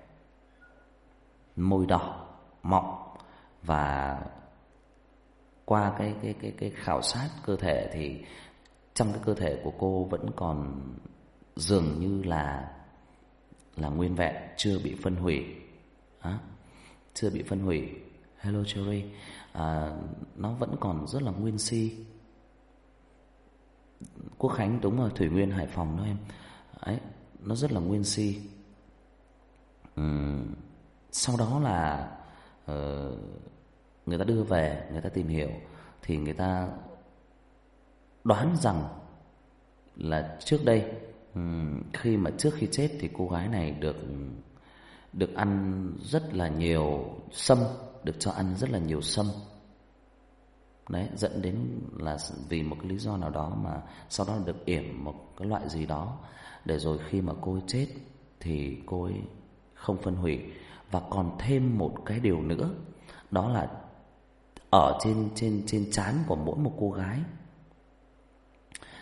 Môi đỏ mọng và qua cái cái cái cái khảo sát cơ thể thì trong cái cơ thể của cô vẫn còn dường như là là nguyên vẹn chưa bị phân hủy. À, chưa bị phân hủy. Hello cherry. À, nó vẫn còn rất là nguyên si. Quốc khánh đúng rồi thủy nguyên hải phòng đó em. Ấy nó rất là nguyên si. Ừ, sau đó là uh, người ta đưa về người ta tìm hiểu thì người ta đoán rằng là trước đây khi mà trước khi chết thì cô gái này được được ăn rất là nhiều sâm, được cho ăn rất là nhiều sâm. Đấy, dẫn đến là vì một cái lý do nào đó mà sau đó được yểm một cái loại gì đó để rồi khi mà cô ấy chết thì cô ấy không phân hủy. Và còn thêm một cái điều nữa, đó là ở trên trên trên trán của mỗi một cô gái,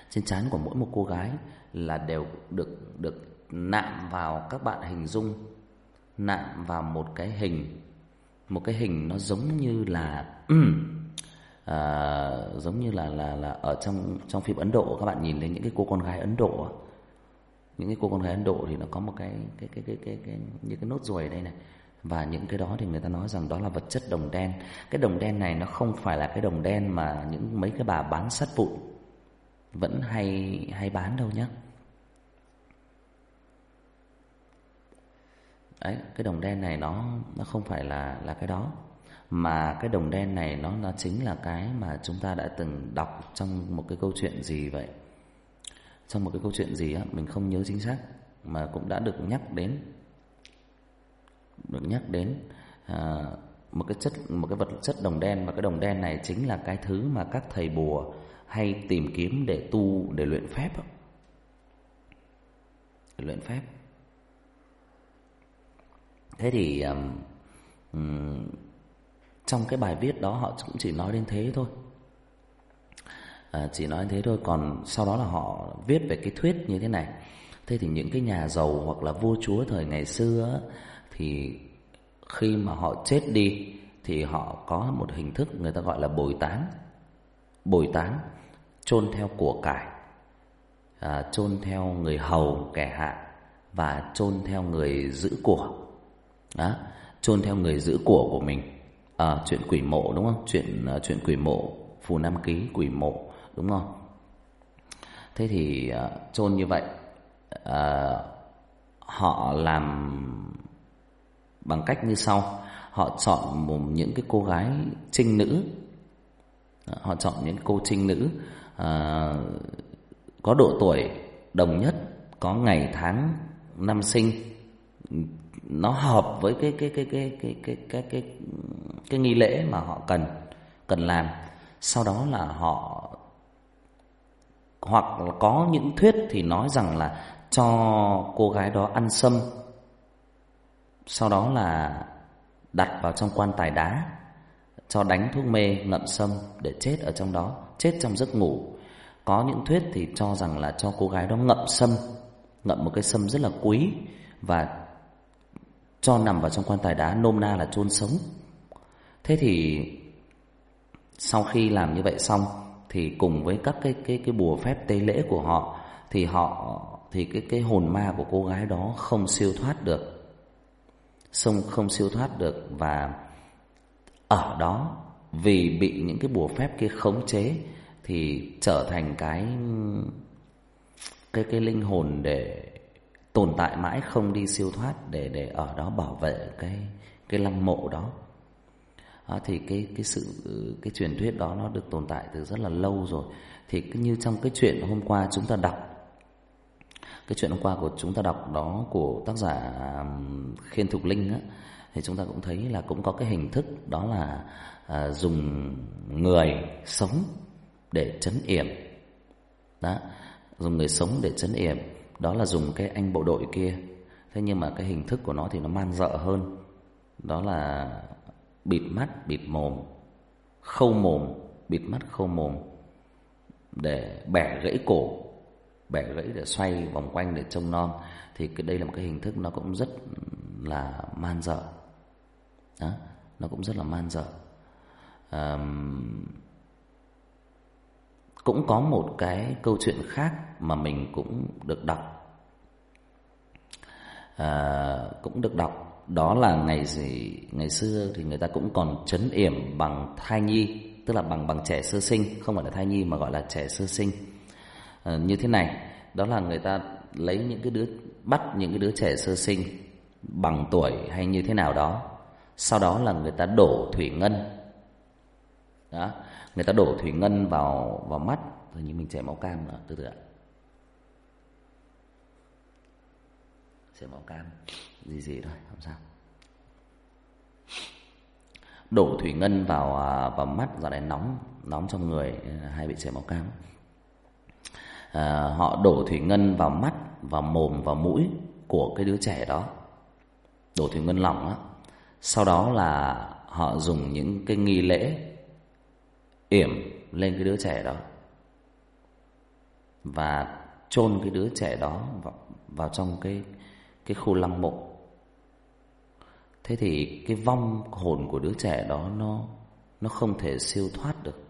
trên trán của mỗi một cô gái là đều được được nạm vào các bạn hình dung nạm vào một cái hình một cái hình nó giống như là à, giống như là là là ở trong trong phim Ấn Độ các bạn nhìn thấy những cái cô con gái Ấn Độ những cái cô con gái Ấn Độ thì nó có một cái cái cái cái cái, cái như cái nốt ruồi đây này. Và những cái đó thì người ta nói rằng đó là vật chất đồng đen. Cái đồng đen này nó không phải là cái đồng đen mà những mấy cái bà bán sắt vụn vẫn hay hay bán đâu nhé đấy cái đồng đen này nó nó không phải là là cái đó. Mà cái đồng đen này nó nó chính là cái mà chúng ta đã từng đọc trong một cái câu chuyện gì vậy? Trong một cái câu chuyện gì á mình không nhớ chính xác mà cũng đã được nhắc đến. Được nhắc đến à, một cái chất một cái vật chất đồng đen và cái đồng đen này chính là cái thứ mà các thầy bùa hay tìm kiếm để tu để luyện phép để luyện phép thế thì um, trong cái bài viết đó họ cũng chỉ nói đến thế thôi. À, chỉ nói đến thế thôi còn sau đó là họ viết về cái thuyết như thế này. Thế thì những cái nhà giàu hoặc là vua chúa thời ngày xưa thì khi mà họ chết đi thì họ có một hình thức người ta gọi là bồi táng. Bồi táng chôn theo của cải à, chôn theo người hầu kẻ hạ và chôn theo người giữ của đó chôn theo người giữ của của mình. À, chuyện quỷ mộ đúng không? Chuyện uh, chuyện quỷ mộ phù nam ký quỷ mộ đúng không? Thế thì uh, chôn như vậy uh, họ làm bằng cách như sau. Họ chọn một những cái cô gái trinh nữ. Họ chọn những cô trinh nữ uh, có độ tuổi đồng nhất có ngày tháng năm sinh nó hợp với cái cái cái cái cái cái cái cái cái nghi lễ mà họ cần cần làm. Sau đó là họ, hoặc là có những thuyết thì nói rằng là cho cô gái đó ăn sâm, sau đó là đặt vào trong quan tài đá, cho đánh thuốc mê, ngậm sâm để chết ở trong đó, chết trong giấc ngủ. Có những thuyết thì cho rằng là cho cô gái đó ngậm sâm, ngậm một cái sâm rất là quý và cho nằm vào trong quan tài đá nôm na là chôn sống thế thì sau khi làm như vậy xong, thì cùng với các cái cái cái bùa phép tế lễ của họ, thì họ, thì cái cái hồn ma của cô gái đó không siêu thoát được. xong không siêu thoát được và ở đó, vì bị những cái bùa phép kia khống chế, thì trở thành cái cái cái linh hồn để tồn tại mãi không đi siêu thoát để để ở đó bảo vệ cái cái lăng mộ đó. À, thì cái cái sự cái truyền thuyết đó nó được tồn tại từ rất là lâu rồi. Thì như trong cái chuyện hôm qua chúng ta đọc cái chuyện hôm qua của chúng ta đọc đó của tác giả Khiên Thục Linh á thì chúng ta cũng thấy là cũng có cái hình thức đó là à, dùng người sống để chấn yểm đó dùng người sống để chấn yểm đó là dùng cái anh bộ đội kia. Thế nhưng mà cái hình thức của nó thì nó man dợ hơn. Đó là bịt mắt bịt mồm khâu mồm bịt mắt khâu mồm để bẻ gãy cổ bẻ gãy để xoay vòng quanh để trông non. Thì cái đây là một cái hình thức nó cũng rất là man dợ. Đó nó cũng rất là man dợ. Um, cũng có một cái câu chuyện khác mà mình cũng được đọc. À, cũng được đọc. Đó là ngày gì? Ngày xưa thì người ta cũng còn chấn yểm bằng thai nhi tức là bằng bằng trẻ sơ sinh. Không phải là thai nhi mà gọi là trẻ sơ sinh. À, như thế này đó là người ta lấy những cái đứa bắt những cái đứa trẻ sơ sinh bằng tuổi hay như thế nào đó. Sau đó là người ta đổ thủy ngân. Đó người ta đổ thủy ngân vào vào mắt rồi như mình chảy máu cam nữa từ từ ạ. Chảy máu cam gì gì thôi không sao. Đổ thủy ngân vào à, vào mắt dạo này nóng nóng trong người hay bị chảy máu cam. À, họ đổ thủy ngân vào mắt vào mồm vào mũi của cái đứa trẻ đó. Đổ thủy ngân lỏng á. Sau đó là họ dùng những cái nghi lễ yểm lên cái đứa trẻ đó và chôn cái đứa trẻ đó vào, vào trong cái cái khu lăng mộ. Thế thì cái vong hồn của đứa trẻ đó nó nó không thể siêu thoát được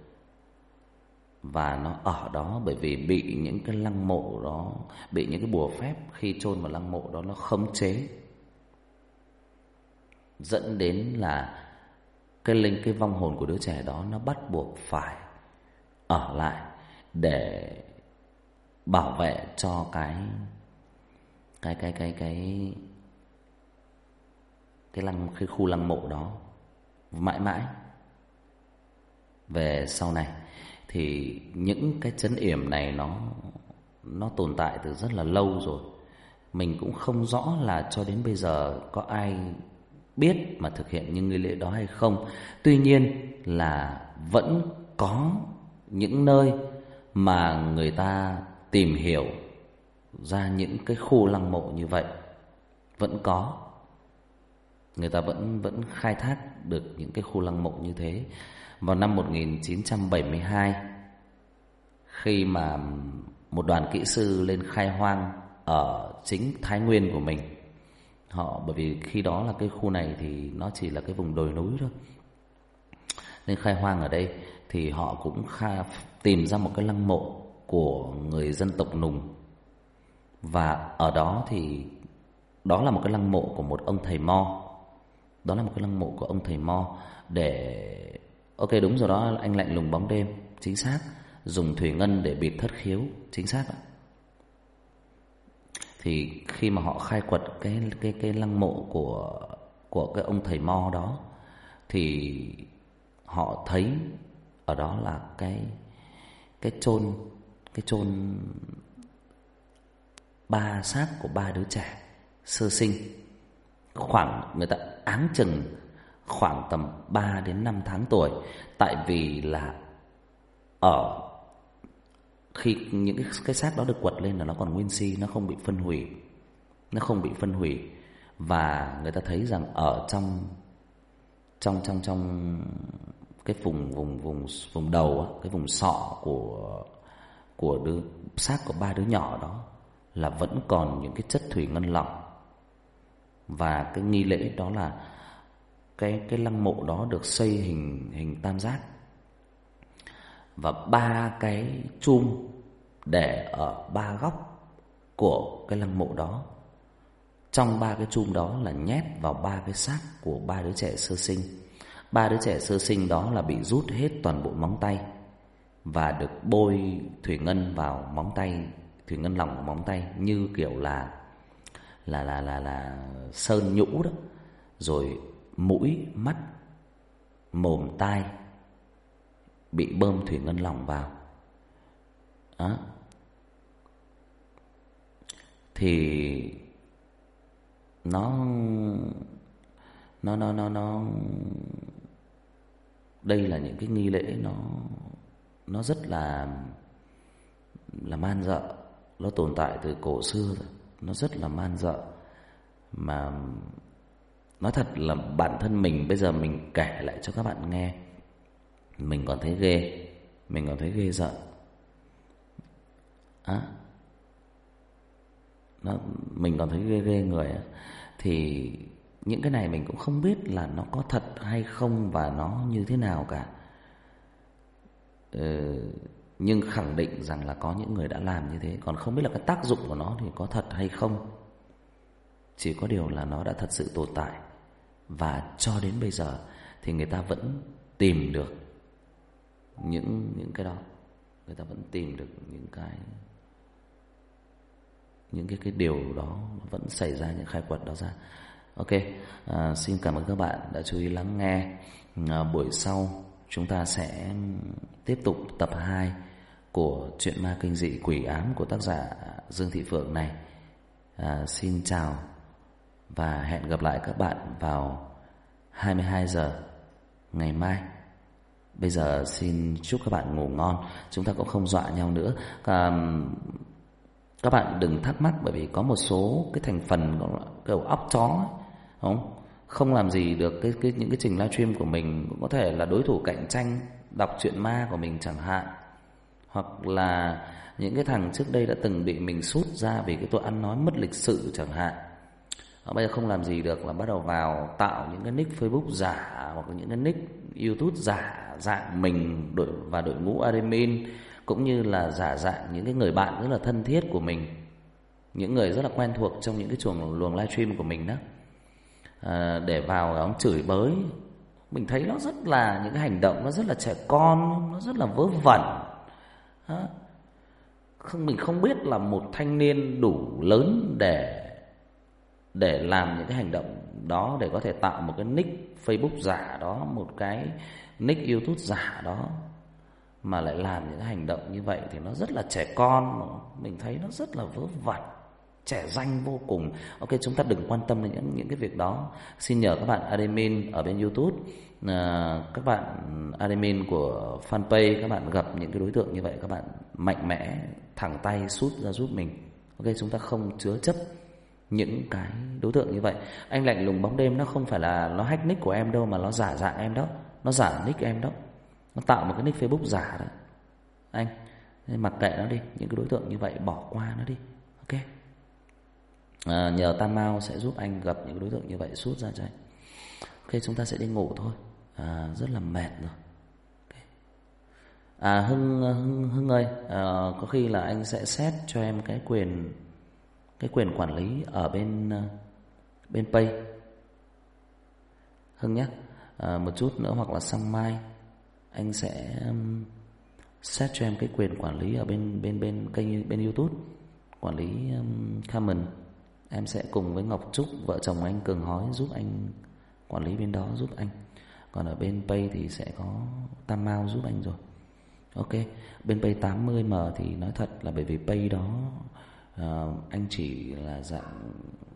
và nó ở đó bởi vì bị những cái lăng mộ đó bị những cái bùa phép khi chôn vào lăng mộ đó nó khống chế dẫn đến là cái linh, cái vong hồn của đứa trẻ đó nó bắt buộc phải ở lại để bảo vệ cho cái cái cái cái cái cái lăng, cái khu lăng mộ đó. Mãi mãi. Về sau này thì những cái chấn yểm này nó nó tồn tại từ rất là lâu rồi. Mình cũng không rõ là cho đến bây giờ có ai biết mà thực hiện những nghi lễ đó hay không. Tuy nhiên là vẫn có những nơi mà người ta tìm hiểu ra những cái khu lăng mộ như vậy. Vẫn có. Người ta vẫn vẫn khai thác được những cái khu lăng mộ như thế. Vào năm 1972 khi mà một đoàn kỹ sư lên khai hoang ở chính Thái Nguyên của mình họ bởi vì khi đó là cái khu này thì nó chỉ là cái vùng đồi núi thôi. Nên khai hoang ở đây thì họ cũng kha, tìm ra một cái lăng mộ của người dân tộc nùng. Và ở đó thì đó là một cái lăng mộ của một ông thầy mo. Đó là một cái lăng mộ của ông thầy mo để ok đúng rồi đó anh lạnh lùng bóng đêm chính xác dùng thủy ngân để bịt thất khiếu chính xác ạ thì khi mà họ khai quật cái cái cái lăng mộ của của cái ông thầy mo đó, thì họ thấy ở đó là cái cái chôn cái chôn ba xác của ba đứa trẻ sơ sinh. Khoảng, người ta áng chừng khoảng tầm 3 đến 5 tháng tuổi. Tại vì là ở khi những cái, cái xác đó được quật lên là nó còn nguyên si nó không bị phân hủy. Nó không bị phân hủy. Và người ta thấy rằng ở trong trong trong trong cái vùng vùng vùng vùng đầu cái vùng sọ của của đứa xác của ba đứa nhỏ đó là vẫn còn những cái chất thủy ngân lỏng và cái nghi lễ đó là cái cái lăng mộ đó được xây hình hình tam giác và ba cái chum để ở ba góc của cái lăng mộ đó. Trong ba cái chum đó là nhét vào ba cái xác của ba đứa trẻ sơ sinh. Ba đứa trẻ sơ sinh đó là bị rút hết toàn bộ móng tay và được bôi thủy ngân vào móng tay, thủy ngân lỏng vào móng tay như kiểu là là là là là sơn nhũ đó. Rồi mũi, mắt, mồm, tai bị bơm thủy ngân lỏng vào. Đó. Thì nó nó nó nó nó, đây là những cái nghi lễ nó nó rất là là man dợ nó tồn tại từ cổ xưa rồi nó rất là man dợ mà nói thật là bản thân mình bây giờ mình kể lại cho các bạn nghe mình còn thấy ghê. Mình còn thấy ghê giận á. Nó mình còn thấy ghê ghê người thì những cái này mình cũng không biết là nó có thật hay không và nó như thế nào cả. Ừ, nhưng khẳng định rằng là có những người đã làm như thế. Còn không biết là cái tác dụng của nó thì có thật hay không. Chỉ có điều là nó đã thật sự tồn tại. Và cho đến bây giờ thì người ta vẫn tìm được những những cái đó. Người ta vẫn tìm được những cái những cái cái điều đó vẫn xảy ra những khai quật đó ra. Ok à, xin cảm ơn các bạn đã chú ý lắng nghe. À, buổi sau chúng ta sẽ tiếp tục tập 2 của chuyện ma kinh dị quỷ ám của tác giả Dương Thị Phượng này. À, xin chào và hẹn gặp lại các bạn vào 22 giờ ngày mai. Bây giờ xin chúc các bạn ngủ ngon. Chúng ta cũng không dọa nhau nữa. À, Các bạn đừng thắc mắc Bởi vì có một số cái thành phần Kiểu óc chó ấy, không? Không làm gì được cái, cái những cái trình livestream của mình. Cũng có thể là đối thủ cạnh tranh đọc truyện ma của mình chẳng hạn. Hoặc là những cái thằng trước đây đã từng bị mình sút ra vì cái tội ăn nói mất lịch sự chẳng hạn bây giờ không làm gì được là bắt đầu vào tạo những cái nick Facebook giả hoặc là những cái nick YouTube giả dạng mình đội và đội ngũ admin cũng như là giả dạng những cái người bạn rất là thân thiết của mình. Những người rất là quen thuộc trong những cái chuồng luồng livestream của mình đó. À, để vào ông chửi bới. Mình thấy nó rất là những cái hành động nó rất là trẻ con nó rất là vớ vẩn. Đó. không mình không biết là một thanh niên đủ lớn để để làm những cái hành động đó để có thể tạo một cái nick Facebook giả đó, một cái nick YouTube giả đó mà lại làm những cái hành động như vậy thì nó rất là trẻ con, mình thấy nó rất là vớ vẩn, trẻ danh vô cùng. Ok, chúng ta đừng quan tâm đến những những cái việc đó. Xin nhờ các bạn admin ở bên YouTube à, các bạn admin của fanpage các bạn gặp những cái đối tượng như vậy các bạn mạnh mẽ thẳng tay sút ra giúp mình. Ok, chúng ta không chứa chấp những cái đối tượng như vậy. Anh lạnh lùng bóng đêm nó không phải là nó hack nick của em đâu mà nó giả dạng em đó. Nó giả nick em đó. Nó tạo một cái nick facebook giả đó anh nên mặc kệ nó đi. Những cái đối tượng như vậy bỏ qua nó đi. Ok. À, nhờ tam mao sẽ giúp anh gặp những đối tượng như vậy suốt ra cho anh. Ok chúng ta sẽ đi ngủ thôi. À, rất là mệt rồi. À hưng hưng hưng ơi à, có khi là anh sẽ xét cho em cái quyền cái quyền quản lý ở bên ờ, bên Pay. Hưng nhé, à, ờ, một chút nữa hoặc là sang mai anh sẽ um, cho em cái quyền quản lý ở bên bên bên kênh bên YouTube, quản lý um, comment. Em sẽ cùng với Ngọc Trúc vợ chồng anh Cường Hói giúp anh quản lý bên đó giúp anh. Còn ở bên Pay thì sẽ có Tam Mao giúp anh rồi. Ok, bên Pay 80M thì nói thật là bởi vì Pay đó uh, anh chỉ là dạng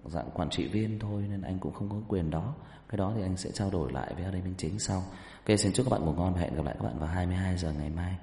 dạng quản trị viên thôi nên anh cũng không có quyền đó. Cái đó thì anh sẽ trao đổi lại với admin chính sau. Ok xin chúc các bạn ngủ ngon và hẹn gặp lại các bạn vào 22 giờ ngày mai.